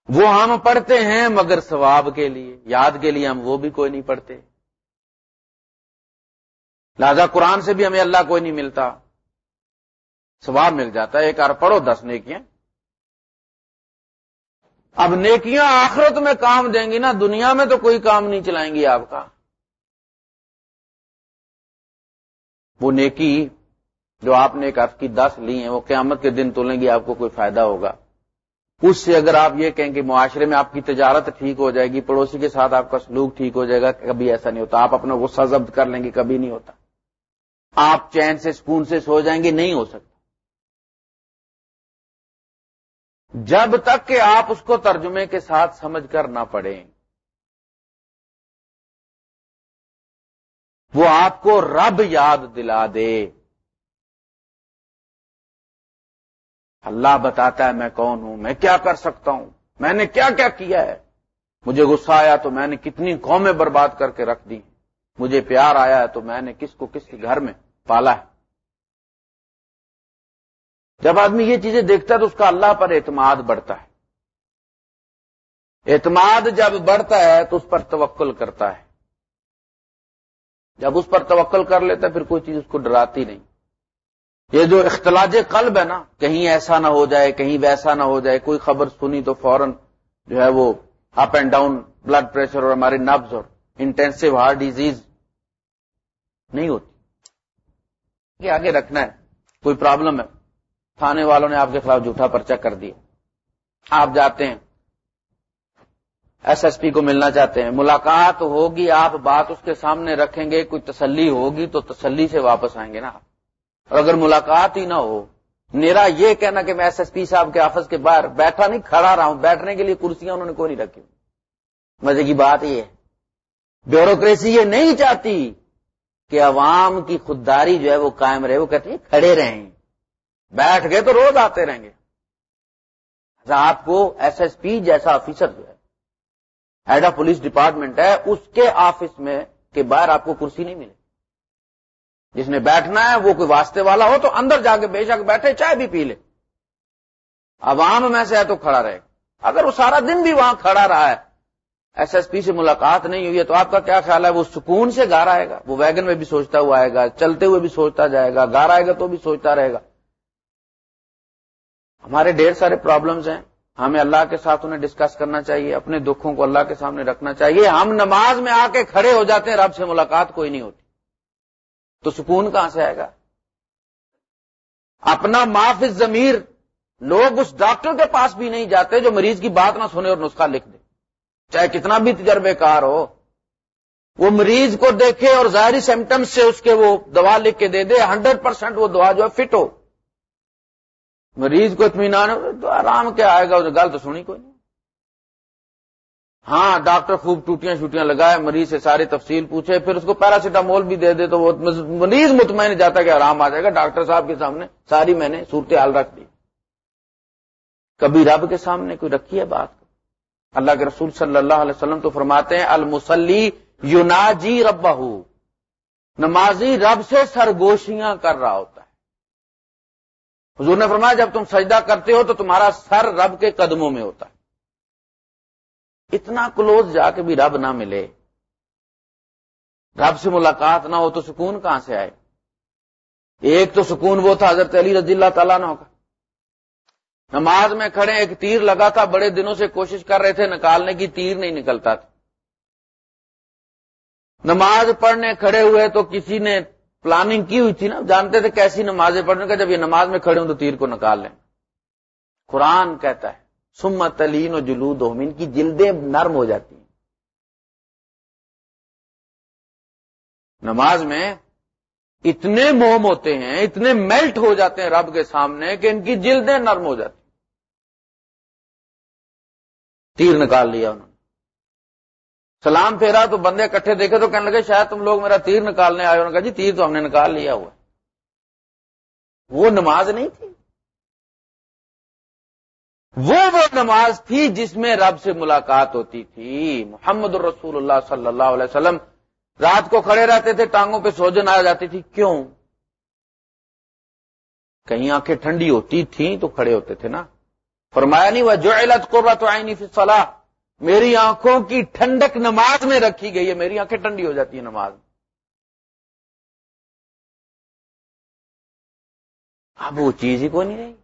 A: وہ ہم پڑھتے ہیں مگر ثواب کے لیے، یاد کے لیے ہم وہ بھی کوئی نہیں پڑھتے۔ لہذا قرآن سے بھی ہمیں اللہ کوئی نہیں ملتا۔ ثواب مل جاتا ہے، ایک اور پڑھو، دس نیکیاں۔ اب نیکیاں آخرت میں کام دیں گی نا، دنیا میں تو کوئی کام نہیں چلائیں گی آپ کا۔ وہ نیکی جو آپ نے ایک آپ کی دس لی ہیں، وہ قیامت کے دن تولیں گی، آپ کو کوئی فائدہ ہوگا۔ اس سے اگر آپ یہ کہیں کہ معاشرے میں آپ کی تجارت ٹھیک ہو جائے گی، پڑوسی کے ساتھ آپ کا سلوک ٹھیک ہو جائے گا، کبھی ایسا نہیں ہوتا۔ آپ اپنا غصہ ضبط کر لیں گے، کبھی نہیں ہوتا۔ آپ چین سے سکون سے سو جائیں گے، نہیں ہو سکتا۔ جب تک کہ آپ اس کو ترجمے کے ساتھ سمجھ کر نہ پڑیں وہ آپ کو رب یاد دلا دے۔ اللہ بتاتا ہے میں کون ہوں، میں کیا کر سکتا ہوں؟ میں نے کیا کیا کیا ہے؟ مجھے غصہ آیا تو میں نے کتنی قومیں برباد کر کے رکھ دی مجھے پیار آیا ہے تو میں نے کس کو کس کے گھر میں پالا ہے۔ جب آدمی یہ چیزیں دیکھتا ہے تو اس کا اللہ پر اعتماد بڑھتا ہے۔ اعتماد جب بڑھتا ہے تو اس پر توکل کرتا ہے۔ جب اس پر توکل کر لیتا ہے پھر کوئی چیز اس کو ڈراتی نہیں۔ یہ جو اختلاج قلب ہے نا، کہیں ایسا نہ ہو جائے، کہیں ویسا نہ ہو جائے، کوئی خبر سنی تو فوراً جو ہے وہ up and down blood pressure اور ہمارے نبز اور انٹینسو ہارٹ ڈیزیز نہیں ہوتی۔ یہ آگے رکھنا ہے، کوئی پرابلم ہے۔ تھانے والوں نے آپ کے خلاف جھوٹا پرچہ کر دیا۔ آپ جاتے ہیں ایس ایس پی کو ملنا چاہتے ہیں۔ ملاقات ہوگی، آپ بات اس کے سامنے رکھیں گے، کوئی تسلی ہوگی تو تسلی سے واپس آئیں گے نا اور اگر ملاقات ہی نہ ہو، میرا یہ کہنا کہ میں ایس ایس پی صاحب کے آفس کے باہر بیٹھا نہیں، کھڑا رہا ہوں، بیٹھنے کے لیے کرسیاں انہوں نے کوئی نہیں رکھی مزے کی بات یہ ہے۔ بیوروکریسی یہ نہیں چاہتی کہ عوام کی خودداری جو ہے وہ قائم رہے، وہ کہتے ہیں کھڑے رہیں۔ بیٹھ گئے تو روز آتے رہیں گے۔ اچھا، آپ کو ایس ایس پی جیسا آفیسر جو ہے، ہیڈ آف پولیس ڈپارٹمنٹ ہے، اس کے آفس میں کے باہر آپ کو کرسی نہیں ملے۔ جس نے بیٹھنا ہے، وہ کوئی واسطے والا ہو تو اندر جا کے بے شک بیٹھے، چائے بھی پی لے۔ عوام میں سے ہے تو کھڑا رہے۔ اگر وہ سارا دن بھی وہاں کھڑا رہا ہے، ایس ایس پی سے ملاقات نہیں ہوئی ہے تو آپ کا کیا خیال ہے؟ وہ سکون سے گار آئے گا۔ وہ ویگن میں بھی سوچتا ہوا آئے گا، چلتے ہوئے بھی سوچتا جائے گا گار آئے گا تو بھی سوچتا رہے گا۔ ہمارے ڈھیر سارے پرابلمز ہیں۔ ہمیں اللہ کے ساتھ انہیں ڈسکس کرنا چاہیے، اپنے دکھوں کو اللہ کے سامنے رکھنا چاہیے۔ ہم نماز میں آ کے کھڑے ہو جاتے ہیں، رب سے ملاقات کوئی نہیں ہوتی۔ تو سکون کہاں سے آئے گا؟ اپنا معاف ضمیر، لوگ اس ڈاکٹر کے پاس بھی نہیں جاتے جو مریض کی بات نہ سنے اور نسخہ لکھ دے۔ چاہے کتنا بھی تجربے کار ہو، وہ مریض کو دیکھے اور ظاہری سمٹمس سے اس کے وہ دوا لکھ کے دے دے ہنڈریڈ پرسینٹ وہ دعا جو ہے فٹ ہو۔ مریض کو اطمینان تو آرام کیا آئے گا؟ گل تو سنی کوئی نہیں۔ ہاں ڈاکٹر خوب ٹوٹیاں شوٹیاں لگائے، مریض سے ساری تفصیل پوچھے، پھر اس کو پیراسیٹامول بھی دے دے تو وہ مریض مطمئن جاتا کہ آرام آ جائے گا۔ ڈاکٹر صاحب کے سامنے ساری میں نے صورت حال رکھ دی۔ کبھی رب کے سامنے کوئی رکھی ہے بات؟ اللہ کے رسول صلی اللہ علیہ وسلم تو فرماتے ہیں المسلی یوناجی ربہ نمازی رب سے سرگوشیاں کر رہا ہوتا ہے۔ حضور نے فرمایا، جب تم سجدہ کرتے ہو تو تمہارا سر رب کے قدموں میں ہوتا ہے۔ اتنا کلوز جا کے بھی رب نہ ملے۔ رب سے ملاقات نہ ہو تو سکون کہاں سے آئے؟ ایک تو سکون وہ تھا حضرت علی رضی اللہ تعالیٰ نہ ہوگا نماز میں کھڑے ایک تیر لگا تھا، بڑے دنوں سے کوشش کر رہے تھے، نکالنے کی تیر نہیں نکلتا تھا۔ نماز پڑھنے کھڑے ہوئے تو کسی نے پلاننگ کی ہوئی تھی نا؟ جانتے تھے کیسی نمازیں پڑھنے کا؟ جب یہ نماز میں کھڑے ہوں تو تیر کو نکال لیں۔ قرآن کہتا ہے سمت تلین و جلود ان کی جلدیں نرم ہو جاتی ہیں۔ نماز میں اتنے موم ہوتے ہیں، اتنے میلٹ ہو جاتے ہیں رب کے سامنے کہ ان کی جلدیں نرم ہو جاتی تیر نکال لیا انہوں نے۔ سلام پھیرا تو بندے کٹھے دیکھے تو کہنے لگے، شاید تم لوگ میرا تیر نکالنے آئے کہا جی تیر تو ہم نے نکال لیا ہوا وہ نماز نہیں تھی۔ وہ وہ نماز تھی جس میں رب سے ملاقات ہوتی تھی۔ محمد الرسول اللہ صلی اللہ علیہ وسلم رات کو کھڑے رہتے تھے، ٹانگوں پہ سوجن آ جاتی تھی۔ کیوں؟ کہیں آنکھیں ٹھنڈی ہوتی تھیں تو کھڑے ہوتے تھے نا۔ فرمایا نہیں وہ جو علت کو تو آئی نہیں پھر میری آنکھوں کی ٹھنڈک نماز میں رکھی گئی ہے، میری آنکھیں ٹھنڈی ہو جاتی ہیں نماز۔ میں اب وہ چیز ہی کوئی نہیں رہی۔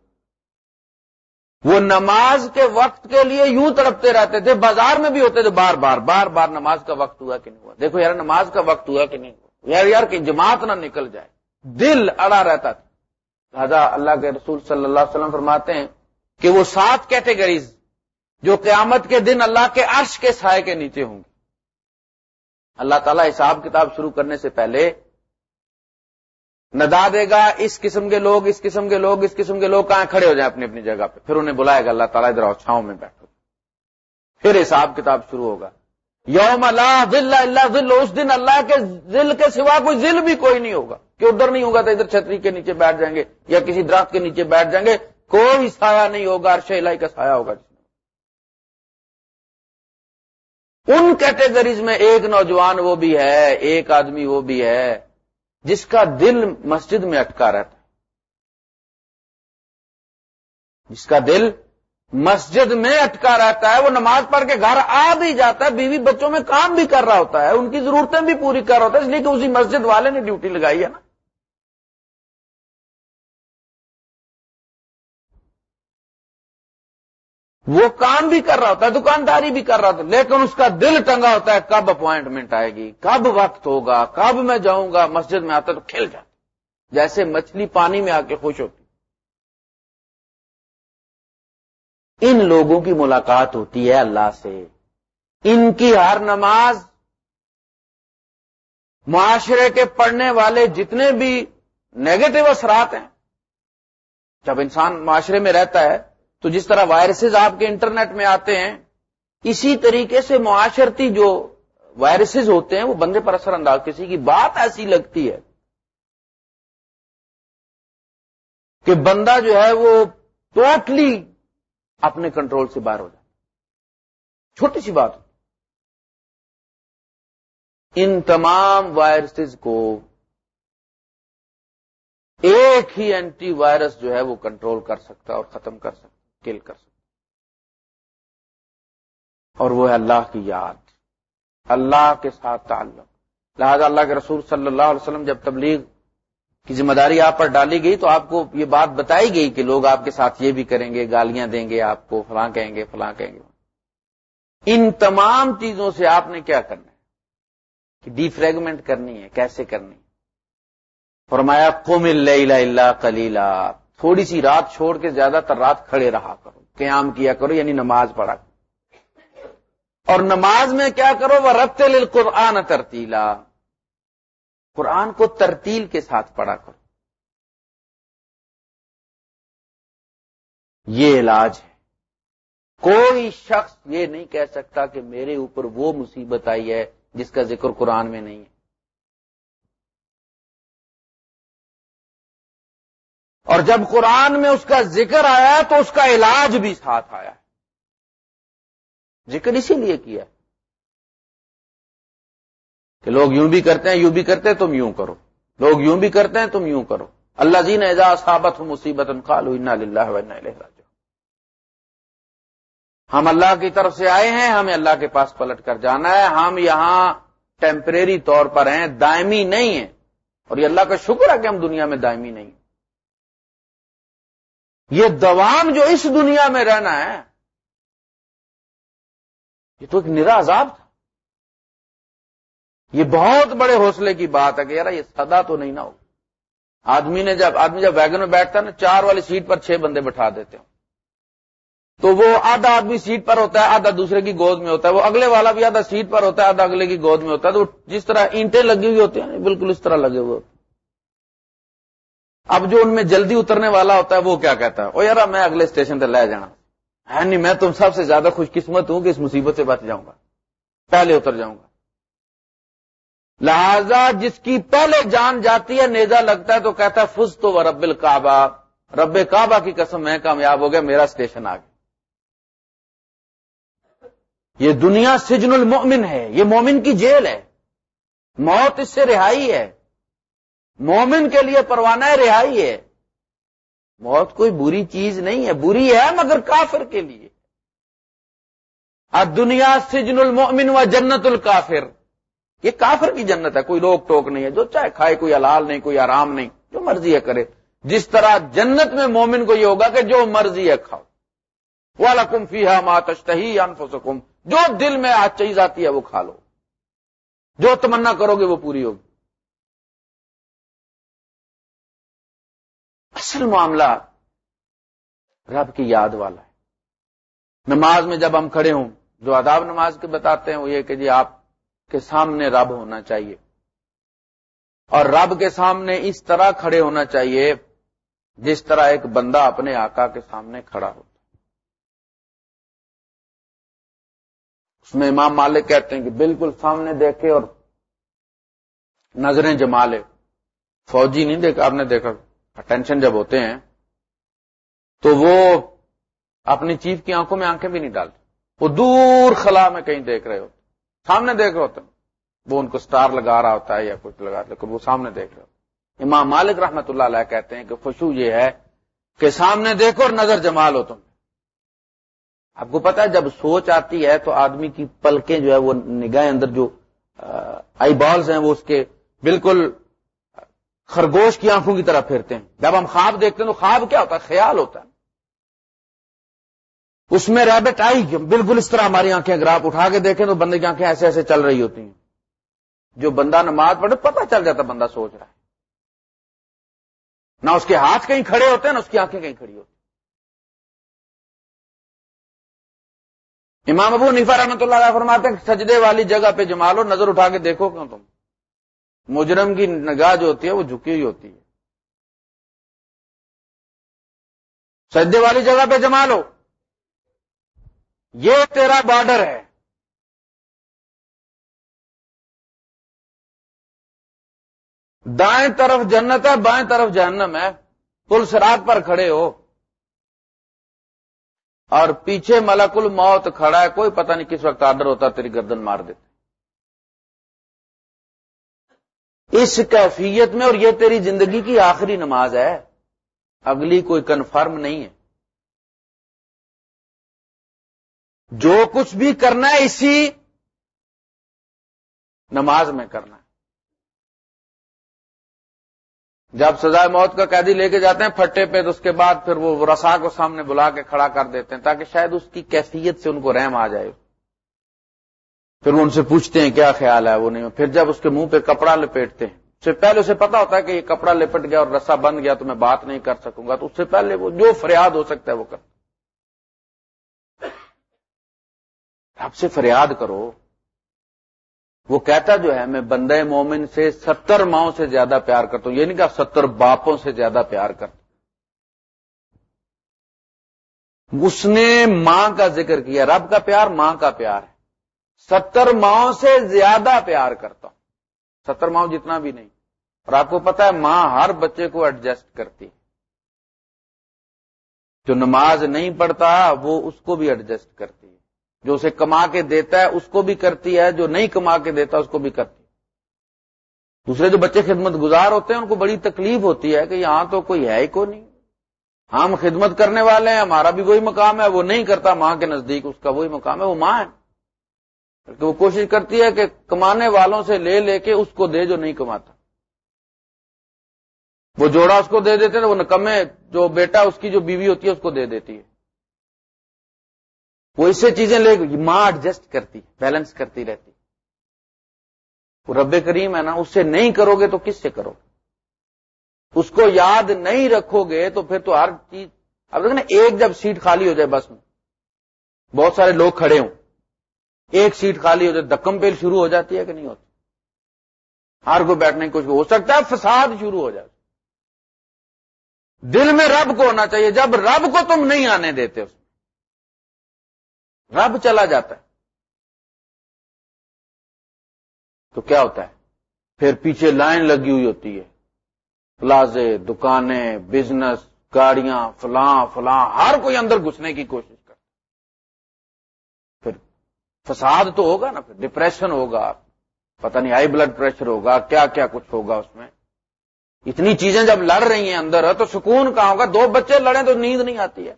A: وہ نماز کے وقت کے لیے یوں تڑپتے رہتے تھے، بازار میں بھی ہوتے تھے بار بار بار بار نماز کا وقت ہوا کہ نہیں ہوا۔ دیکھو یار، نماز کا وقت ہوا کہ نہیں ہوا۔ یار یار، کہ جماعت نہ نکل جائے۔ دل اڑا رہتا تھا۔ لہذا اللہ کے رسول صلی اللہ علیہ وسلم فرماتے ہیں کہ وہ سات کیٹیگریز جو قیامت کے دن اللہ کے عرش کے سائے کے نیچے ہوں گے۔ اللہ تعالیٰ حساب کتاب شروع کرنے سے پہلے ندا دے گا، اس قسم کے لوگ، اس قسم کے لوگ، اس قسم کے لوگ کہاں کھڑے ہو جائیں اپنی اپنی جگہ پہ؟ پھر انہیں بلائے گا، اللہ تعالیٰ ادھر چھاؤں میں بیٹھو۔ پھر حساب کتاب شروع ہوگا۔ یوم اللہ ذل اللہ ذل اس دن اللہ کے ذل کے سوا کوئی ذل بھی کوئی نہیں ہوگا۔ کہ ادھر نہیں ہوگا تو ادھر چھتری کے نیچے بیٹھ جائیں گے یا کسی درخت کے نیچے بیٹھ جائیں گے، کوئی سایہ نہیں ہوگا، عرش الہی کا سایہ ہوگا۔ ان کیٹیگریز میں ایک نوجوان وہ بھی ہے، ایک آدمی وہ بھی ہے۔ جس کا دل مسجد میں اٹکا رہتا ہے۔ جس کا دل مسجد میں اٹکا رہتا ہے، وہ نماز پڑھ کے گھر آ بھی جاتا ہے، بیوی بچوں میں کام بھی کر رہا ہوتا ہے، ان کی ضرورتیں بھی پوری کر رہا ہوتا ہے، اس لیے کہ اسی مسجد والے نے ڈیوٹی لگائی ہے نا۔ وہ کام بھی کر رہا ہوتا ہے، دکانداری بھی کر رہا ہوتا ہے، لیکن اس کا دل ٹنگا ہوتا ہے، کب اپوائنٹمنٹ آئے گی؟ کب وقت ہوگا؟ کب میں جاؤں گا؟ مسجد میں آتا تو کھل جاتا۔ جیسے مچھلی پانی میں آ کے خوش ہوتی۔ ان لوگوں کی ملاقات ہوتی ہے اللہ سے۔ ان کی ہر نماز، معاشرے کے پڑھنے والے جتنے بھی نیگیٹو اثرات ہیں، جب انسان معاشرے میں رہتا ہے تو جس طرح وائرسز آپ کے انٹرنیٹ میں آتے ہیں، اسی طریقے سے معاشرتی جو وائرسز ہوتے ہیں، وہ بندے پر اثر انداز، کسی کی بات ایسی لگتی ہے کہ بندہ جو ہے وہ ٹوٹلی اپنے کنٹرول سے باہر ہو جائے۔ چھوٹی سی بات۔ ان تمام وائرسز کو ایک ہی اینٹی وائرس جو ہے وہ کنٹرول کر سکتا اور ختم کر سکتا کل کر سکتا اور وہ ہے اللہ کی یاد۔ اللہ کے ساتھ تعلق۔ لہذا اللہ کے رسول صلی اللہ علیہ وسلم جب تبلیغ کی ذمہ داری آپ پر ڈالی گئی تو آپ کو یہ بات بتائی گئی کہ لوگ آپ کے ساتھ یہ بھی کریں گے، گالیاں دیں گے، آپ کو فلاں کہیں گے، فلاں کہیں گے۔ ان تمام چیزوں سے آپ نے کیا کرنا ہے؟ کہ ڈی فریگمنٹ کرنی ہے، کیسے کرنی فرمایا قوم اللہ کلیلہ تھوڑی سی رات چھوڑ کے زیادہ تر رات کھڑے رہا کرو، قیام کیا کرو یعنی نماز پڑھا کرو۔ اور نماز میں کیا کرو؟ وہ ربط قرآن ترتیلا قرآن کو ترتیل کے ساتھ پڑھا کرو۔ یہ علاج ہے۔ کوئی شخص یہ نہیں کہہ سکتا کہ میرے اوپر وہ مصیبت آئی ہے جس کا ذکر قرآن میں نہیں ہے۔ اور جب قرآن میں اس کا ذکر آیا تو اس کا علاج بھی ساتھ آیا ذکر اسی لیے کیا کہ لوگ یوں بھی کرتے ہیں، یوں بھی کرتے ہیں، تم یوں کرو۔ لوگ یوں بھی کرتے ہیں، تم یوں کرو۔ اللہ جی نے اعزاز صابت ہوں مصیبت ہم اللہ کی طرف سے آئے ہیں، ہمیں اللہ کے پاس پلٹ کر جانا ہے۔ ہم یہاں ٹیمپریری طور پر ہیں، دائمی نہیں ہیں۔ اور یہ اللہ کا شکر ہے کہ ہم دنیا میں دائمی نہیں یہ دوام جو اس دنیا میں رہنا ہے، یہ تو ایک نرا عذاب تھا۔ یہ بہت بڑے حوصلے کی بات ہے کہ یار یہ سدا تو نہیں نہ ہو۔ آدمی نے جب، آدمی جب ویگن میں بیٹھتا ہے نا، چار والی سیٹ پر چھ بندے بٹھا دیتے ہوں۔ تو وہ آدھا آدمی سیٹ پر ہوتا ہے، آدھا دوسرے کی گود میں ہوتا ہے۔ وہ اگلے والا بھی آدھا سیٹ پر ہوتا ہے، آدھا اگلے کی گود میں ہوتا ہے۔ تو جس طرح اینٹیں لگی ہوئی ہوتی ہیں، بالکل اس طرح لگے ہوئے ہوتے ہیں۔ اب جو ان میں جلدی اترنے والا ہوتا ہے وہ کیا کہتا ہے؟ او یار میں اگلے اسٹیشن پہ لے جانا۔ ہے نہیں، میں تم سب سے زیادہ خوش قسمت ہوں کہ اس مصیبت سے بچ جاؤں گا۔ پہلے اتر جاؤں گا۔ لہذا جس کی پہلے جان جاتی ہے نیزا لگتا ہے تو کہتا ہے فز تو وہ رب الکعبہ۔ رب کعبہ کی قسم، میں کامیاب ہو گیا، میرا اسٹیشن آ گیا۔ یہ دنیا سجن المؤمن ہے، یہ مومن کی جیل ہے۔ موت اس سے رہائی ہے۔ مومن کے لیے پروانہ رہائی ہے۔ موت کوئی بری چیز نہیں ہے، بری ہے مگر کافر کے لیے۔ دنیا سجن المومن و جنت الکافر۔ یہ کافر کی جنت ہے، کوئی روک ٹوک نہیں ہے۔ جو چاہے کھائے، کوئی حلال نہیں، کوئی آرام نہیں، جو مرضی ہے کرے۔ جس طرح جنت میں مومن کو یہ ہوگا کہ جو مرضی ہے کھاؤ۔ والا کم فی ماتشتہی انفسکم جو دل میں آج چیز آتی ہے، وہ کھا لو۔ جو تمنا کرو گے، وہ پوری ہوگی۔ اصل معاملہ رب کی یاد والا ہے۔ نماز میں جب ہم کھڑے ہوں، جو آداب نماز کے بتاتے ہیں، وہ یہ کہ جی آپ کے سامنے رب ہونا چاہیے۔ اور رب کے سامنے اس طرح کھڑے ہونا چاہیے جس طرح ایک بندہ اپنے آقا کے سامنے کھڑا ہوتا اس میں امام مالک کہتے ہیں کہ بالکل سامنے دیکھے اور نظریں جما لے۔ فوجی نہیں دیکھا، آپ نے دیکھا۔ اٹینشن جب ہوتے ہیں، تو وہ اپنی چیف کی آنکھوں میں آنکھیں بھی نہیں ڈالتے۔ وہ دور خلا میں کہیں دیکھ رہے ہوتے سامنے دیکھ رہے ہوتے وہ ان کو سٹار لگا رہا ہوتا ہے یا کچھ لگا لیکن وہ سامنے دیکھ رہے ہوتے امام مالک رحمت اللہ علیہ کہتے ہیں کہ خوشو یہ ہے کہ سامنے دیکھو اور نظر جمال ہو تم۔ آپ کو پتا ہے، جب سوچ آتی ہے تو آدمی کی پلکیں جو ہے، وہ نگاہیں اندر جو آئی بالز ہیں، وہ اس کے بالکل خرگوش کی آنکھوں کی طرح پھرتے ہیں۔ جب ہم خواب دیکھتے ہیں تو خواب کیا ہوتا ہے؟ خیال ہوتا ہے۔ اس میں ریبٹ آئی بالکل اس طرح ہماری آنکھیں اگر آپ اٹھا کے دیکھیں تو بندے کی آنکھیں ایسے ایسے چل رہی ہوتی ہیں۔ جو بندہ نماز پڑھے پتہ چل جاتا بندہ سوچ رہا ہے۔ نہ اس کے ہاتھ کہیں کھڑے ہوتے ہیں، نہ اس کی آنکھیں کہیں کھڑی ہوتی امام ابو نیفا رحمۃ اللہ علیہ فرماتے ہیں سجدے والی جگہ پہ جما لو، نظر اٹھا کے دیکھو کیوں تم۔ مجرم کی نگاہ جو ہوتی ہے وہ جھکی ہوئی ہوتی ہے۔ سجدے والی جگہ پہ جما لو۔ یہ تیرا بارڈر ہے۔ دائیں طرف جنت ہے، بائیں طرف جہنم ہے۔ پل سرات پر کھڑے ہو۔ اور پیچھے ملک الموت کھڑا ہے، کوئی پتہ نہیں کس وقت آرڈر ہوتا تیری گردن مار دیتے۔ اس کیفیت میں اور یہ تیری زندگی کی آخری نماز ہے۔ اگلی کوئی کنفرم نہیں ہے۔ جو کچھ بھی کرنا ہے اسی نماز میں کرنا ہے۔ جب سزائے موت کا قیدی لے کے جاتے ہیں پھٹے پہ، تو اس کے بعد پھر وہ رسا کو سامنے بلا کے کھڑا کر دیتے ہیں تاکہ شاید اس کی کیفیت سے ان کو رحم آ جائے۔ پھر وہ ان سے پوچھتے ہیں کیا خیال ہے وہ نہیں پھر جب اس کے منہ پہ کپڑا لپیٹتے ہیں، اس سے پہلے اسے پتا ہوتا ہے کہ یہ کپڑا لپٹ گیا اور رسا بند گیا تو میں بات نہیں کر سکوں گا۔ تو اس سے پہلے وہ جو فریاد ہو سکتا ہے وہ کر۔ رب سے فریاد کرو۔ وہ کہتا جو ہے، میں بندے مومن سے ستر ماؤں سے زیادہ پیار کرتا ہوں۔ یہ نہیں کہا ستر باپوں سے زیادہ پیار کرتا اس نے ماں کا ذکر کیا، رب کا پیار ماں کا پیار ہے۔ ستر ماؤں سے زیادہ پیار کرتا ہوں۔ ستر ماؤں جتنا بھی نہیں۔ اور آپ کو پتا ہے، ماں ہر بچے کو ایڈجسٹ کرتی ہے۔ جو نماز نہیں پڑھتا، وہ اس کو بھی ایڈجسٹ کرتی ہے۔ جو اسے کما کے دیتا ہے، اس کو بھی کرتی ہے۔ جو نہیں کما کے دیتا، اس کو بھی کرتی دوسرے جو بچے خدمت گزار ہوتے ہیں، ان کو بڑی تکلیف ہوتی ہے کہ یہاں تو کوئی ہے ہی کو نہیں۔ ہم خدمت کرنے والے ہیں، ہمارا بھی وہی مقام ہے، وہ نہیں کرتا، ماں کے نزدیک اس کا وہی مقام ہے، وہ ماں ہے۔ بلکہ وہ کوشش کرتی ہے کہ کمانے والوں سے لے لے کے اس کو دے جو نہیں کماتا۔ وہ جوڑا اس کو دے دیتے ہیں، وہ نکمے جو بیٹا اس کی جو بیوی ہوتی ہے اس کو دے دیتی ہے۔ وہ اس سے چیزیں لے ماں ایڈجسٹ کرتی بیلنس کرتی رہتی وہ رب کریم ہے نا، اس سے نہیں کرو گے تو کس سے کرو گے؟ اس کو یاد نہیں رکھو گے تو پھر تو ہر چیز۔ اب دیکھ نا ایک جب سیٹ خالی ہو جائے بس میں، بہت سارے لوگ کھڑے ہوں۔ ایک سیٹ خالی ہو جائے دکم پیل شروع ہو جاتی ہے کہ نہیں ہوتی؟ ہر کوئی بیٹھنے کی کوشش ہو سکتا ہے، فساد شروع ہو جائے دل میں رب کو ہونا چاہیے، جب رب کو تم نہیں آنے دیتے اس رب چلا جاتا ہے۔ تو کیا ہوتا ہے؟ پھر پیچھے لائن لگی ہوئی ہوتی ہے۔ پلازے، دکانیں، بزنس، گاڑیاں، فلاں فلاں، ہر کوئی اندر گھسنے کی کوشش۔ فساد تو ہوگا نا پھر ڈپریشن ہوگا، پتہ نہیں ہائی بلڈ پریشر ہوگا، کیا کیا کچھ ہوگا اس میں۔ اتنی چیزیں جب لڑ رہی ہیں اندر، تو سکون کہاں ہوگا؟ دو بچے لڑیں تو نیند نہیں آتی ہے۔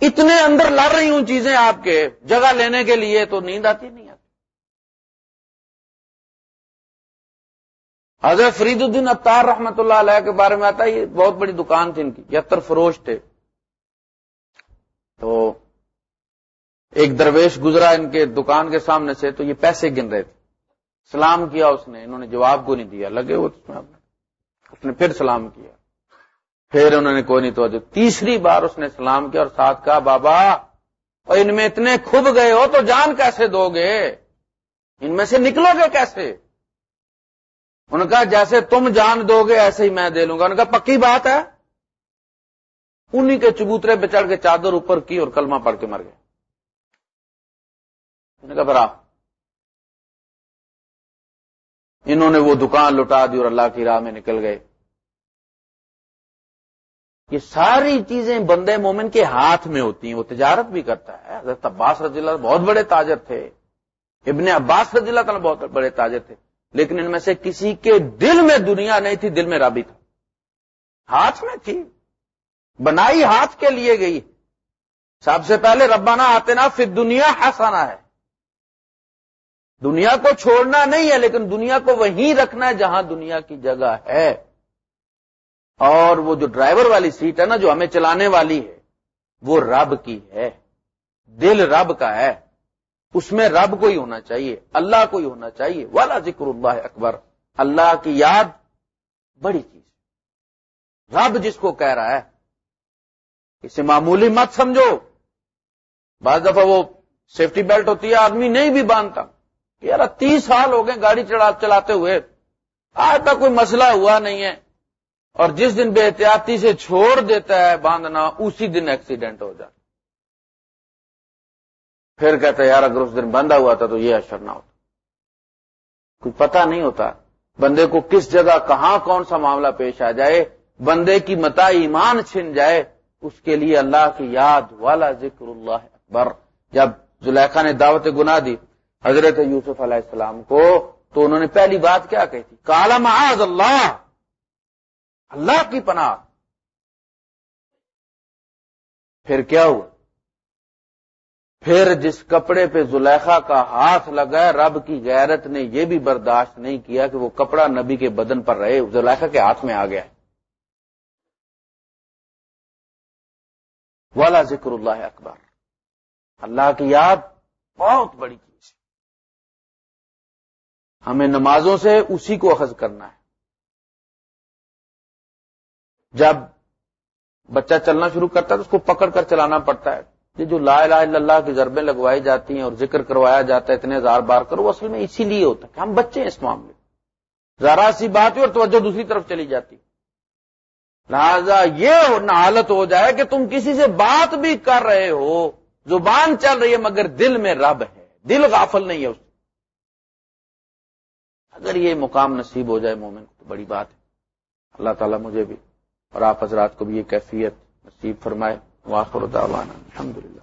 A: اتنے اندر لڑ رہی ہوں چیزیں آپ کے، جگہ لینے کے لیے تو نیند آتی نہیں آتی۔ حضرت فرید الدین اتار رحمت اللہ علیہ کے بارے میں آتا ہے، یہ بہت بڑی دکان تھی ان کی، یتر فروش تھے۔ تو ایک درویش گزرا ان کے دکان کے سامنے سے تو یہ پیسے گن رہے تھے۔ سلام کیا اس نے، انہوں نے جواب کو نہیں دیا۔ لگے وہ اس نے پھر سلام کیا۔ پھر انہوں نے کوئی نہیں توجہ۔ تیسری بار اس نے سلام کیا اور ساتھ کہا، بابا، اور ان میں اتنے کھب گئے ہو تو جان کیسے دو گے؟ ان میں سے نکلو گے کیسے؟ ان کا جیسے تم جان دو گے ایسے ہی میں دے لوں گا۔ ان کا پکی بات ہے؟ انہی کے چبوترے پہ چڑھ کے چادر اوپر کی اور کلمہ پڑھ کے مر گئے۔ نے کہا برا انہوں نے وہ دکان لٹا دی اور اللہ کی راہ میں نکل گئے۔ یہ ساری چیزیں بندے مومن کے ہاتھ میں ہوتی ہیں، وہ تجارت بھی کرتا ہے۔ حضرت عباس رضی اللہ بہت بڑے تاجر تھے۔ ابن عباس رضی اللہ تعالیٰ بہت بڑے تاجر تھے۔ لیکن ان میں سے کسی کے دل میں دنیا نہیں تھی، دل میں رابی تھا۔ ہاتھ میں تھی۔ بنائی ہاتھ کے لیے گئی۔ سب سے پہلے ربانہ آتے نا پھر دنیا ہسانا ہے۔ دنیا کو چھوڑنا نہیں ہے، لیکن دنیا کو وہیں رکھنا ہے جہاں دنیا کی جگہ ہے۔ اور وہ جو ڈرائیور والی سیٹ ہے نا، جو ہمیں چلانے والی ہے، وہ رب کی ہے۔ دل رب کا ہے۔ اس میں رب کو ہی ہونا چاہیے، اللہ کو ہی ہونا چاہیے۔ والا ذکر اللہ اکبر۔ اللہ کی یاد بڑی چیز رب جس کو کہہ رہا ہے۔ اسے معمولی مت سمجھو۔ بعض دفعہ وہ سیفٹی بیلٹ ہوتی ہے، آدمی نہیں بھی باندھتا۔ یار، تیس سال ہو گئے گاڑی چلاتے ہوئے۔ آج تک کوئی مسئلہ ہوا نہیں ہے۔ اور جس دن بے احتیاطی سے چھوڑ دیتا ہے باندھنا، اسی دن ایکسیڈنٹ ہو جاتا۔ پھر کہتا ہے، یار، اگر اس دن بندھا ہوا تھا تو یہ اشر نہ ہوتا۔ کوئی پتہ نہیں ہوتا۔ بندے کو کس جگہ کہاں کون سا معاملہ پیش آ جائے۔ بندے کی متا ایمان چھن جائے۔ اس کے لیے اللہ کی یاد والا ذکر اللہ اکبر۔ جب زلیخا نے دعوت گنا دی حضرت یوسف علیہ السلام کو تو انہوں نے پہلی بات کیا کہی تھی؟ کالا معاذ اللہ اللہ کی پناہ۔ پھر کیا ہوا؟ پھر جس کپڑے پہ زلیخا کا ہاتھ لگا رب کی غیرت نے یہ بھی برداشت نہیں کیا کہ وہ کپڑا نبی کے بدن پر رہے، زلیخا کے ہاتھ میں آ گیا والا ذکر اللہ اکبر۔ اللہ کی یاد بہت بڑی چیز ہمیں نمازوں سے اسی کو اخذ کرنا ہے۔ جب بچہ چلنا شروع کرتا ہے تو اس کو پکڑ کر چلانا پڑتا ہے۔ یہ جو لا الہ الا اللہ کی ضربیں لگوائی جاتی ہیں اور ذکر کروایا جاتا ہے، اتنے ہزار بار کرو، وہ اصل میں اسی لیے ہوتا ہے کہ ہم بچے ہیں اس معاملے ذرا سی بات ہے اور توجہ دوسری طرف چلی جاتی۔ لہذا یہ حالت ہو جائے کہ تم کسی سے بات بھی کر رہے ہو، زبان چل رہی ہے مگر دل میں رب ہے۔ دل غافل نہیں ہے اس اگر یہ مقام نصیب ہو جائے مومن کو تو بڑی بات ہے۔ اللہ تعالیٰ مجھے بھی اور آپ حضرات کو بھی یہ کیفیت نصیب فرمائے۔ واخر دعوانا الحمدللہ۔